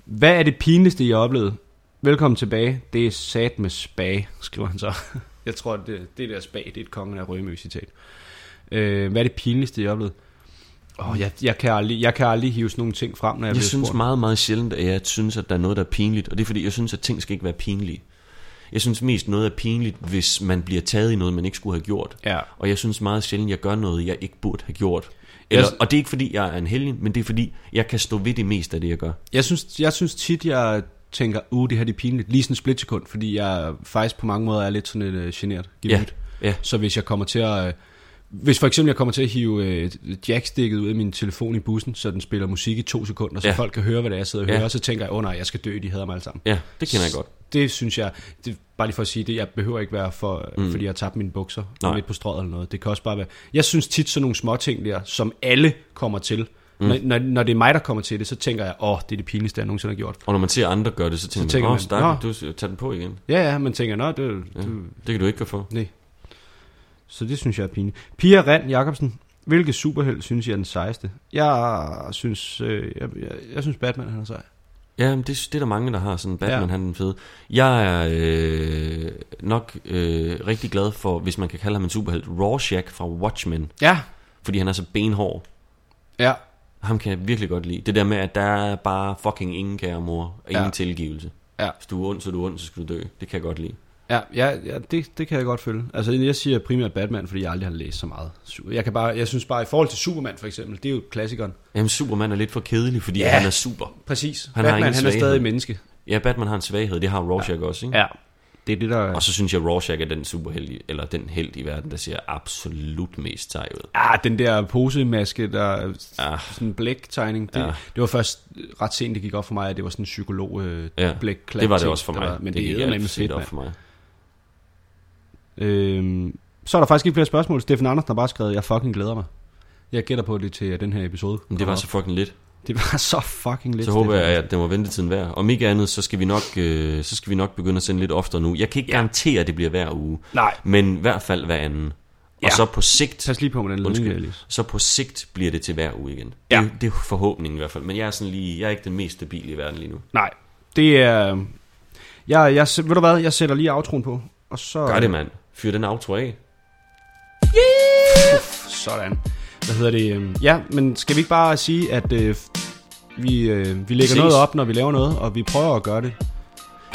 Hvad er det pinligste, I har oplevet? Velkommen tilbage. Det er sat med spag, skriver han så. [LAUGHS] Jeg tror, det, det der spag, det er et kongen af Rømø citat. Øh, hvad er det pinligste, I har oplevet? Oh, jeg, jeg, kan aldrig, jeg kan aldrig hive sådan nogle ting frem, når jeg, Jeg bliver synes spurgt. meget, meget sjældent, at jeg synes, at der er noget, der er pinligt. Og det er fordi, jeg synes, at ting skal ikke være pinlige. Jeg synes mest, noget er pinligt, hvis man bliver taget i noget, man ikke skulle have gjort. Ja. Og jeg synes meget sjældent, jeg gør noget, jeg ikke burde have gjort. Eller, Jeg- og det er ikke fordi, jeg er en helgen, men det er fordi, jeg kan stå ved det meste af det, jeg gør. Jeg synes, jeg synes tit, jeg tænker, uh, det her det er pinligt. Lige sådan et splitsekund, fordi jeg faktisk på mange måder er lidt sådan et uh, generet Ja, ja. Så hvis jeg kommer til at... Øh, hvis for eksempel jeg kommer til at hive øh, jackstikket ud af min telefon i bussen, så den spiller musik i to sekunder, så Ja. folk kan høre, hvad det er, jeg sidder og Ja. hører, så tænker jeg, åh oh, nej, jeg skal dø, de hader mig alle sammen. Ja, det kender jeg godt. Det synes jeg, det, bare lige for at sige det, jeg behøver ikke være for, mm. fordi jeg har tabt mine bukser Nej. midt på strøget eller noget. Det kan også bare være, jeg synes tit sådan nogle små ting der, som alle kommer til. Mm. Når, når, når det er mig, der kommer til det, så tænker jeg, åh, oh, det er det pinligste, jeg nogensinde har gjort. Og når man ser andre gøre det, så tænker, tænker man, åh, man, stak, du tager den på igen. Ja, ja, man tænker, nå, det, Ja. du, Det kan du ikke gøre for. nej. Så det synes jeg er pinligt. Pia Rand Jacobsen, hvilke superheld synes I er den sejeste? Jeg synes, øh, jeg, jeg, jeg synes Batman han er sej. Ja, men det, det er der mange, der har sådan, Batman Ja. han er den fede. Jeg er øh, nok øh, rigtig glad for, hvis man kan kalde ham en superhelt, Rorschach fra Watchmen. Ja, Fordi han er så benhård. ja, Ham kan jeg virkelig godt lide. Det der med, at der er bare fucking ingen kære mor, og ingen ja. tilgivelse. ja. Hvis du er ond, så er du ond, så skal du dø. Det kan jeg godt lide. Ja, ja, ja det, det kan jeg godt følge. Altså, jeg siger primært Batman, fordi jeg aldrig har læst så meget. Jeg, kan bare, jeg synes bare, i forhold til Superman for eksempel, det er jo klassikeren. Jamen, Superman er lidt for kedelig, fordi Ja. han er super. Præcis. Han har Batman, ingen han er stadig menneske. Ja, Batman har en svaghed, det har Rorschach ja. også, ikke? Ja. Det er det, der... Og så synes jeg, Rorschach er den superheld, eller den held i verden, der ser absolut mest sej ud. Ah, den der posemaske, der Ah. sådan en blæktegning, det, Ja. det var først ret sent, det gik op for mig, at det var sådan en psykolog øh, Ja, blæk Det var det også for mig. men det, gik det er alt nemlig fedt, op for mig. Øhm, så er der faktisk ikke flere spørgsmål. Stefan Andersen har bare skrevet, jeg fucking glæder mig. Jeg gætter på det til den her episode. Men det var så fucking lidt. det var så fucking lidt. Så håber jeg, at det må ventetiden værd. Om ikke andet, så skal vi nok, øh, så skal vi nok begynde at sende lidt oftere nu. Jeg kan ikke garantere, at det bliver hver uge. Nej. Men i hvert fald hver anden. Ja. Og så på sigt, Pas lige på med den ledning, Undskyld. Så på sigt bliver det til hver uge igen. Ja. Det, det er forhåbningen i hvert fald. Men jeg er sådan lige, jeg er ikke den mest stabile i verden lige nu. Nej, det er... Jeg, jeg, ved du hvad, jeg sætter lige outroen på, og så... Gør det, mand. Fyr den outro af. Sådan. Hvad hedder det? øhm, Ja, men skal vi ikke bare sige, at øh, vi, øh, vi lægger Ses. noget op, når vi laver noget, og vi prøver at gøre det.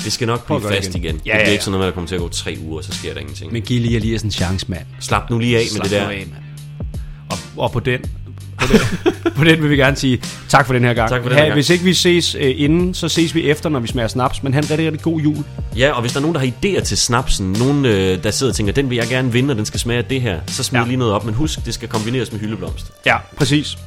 Det skal nok blive det fast igen. igen. Ja, det ja, bliver ja. ikke sådan noget med, at der kommer til at gå tre uger, så sker der ingenting. Men giv lige Elias en chance, mand. Slap nu lige af med Slap det der. af, mand. Og, og på den... På den, [LAUGHS] på den vil vi gerne sige tak for den her gang. Tak for den her gang. Hvis ikke vi ses øh, inden, så ses vi efter, når vi smager snaps. Men han rigtig, rigtig god jul. Ja, og hvis der er nogen, der har idéer til snapsen, nogen, øh, der sidder og tænker, den vil jeg gerne vinde, og den skal smage af det her, så smid ja. lige noget op. Men husk, det skal kombineres med hyldeblomst. Ja, præcis.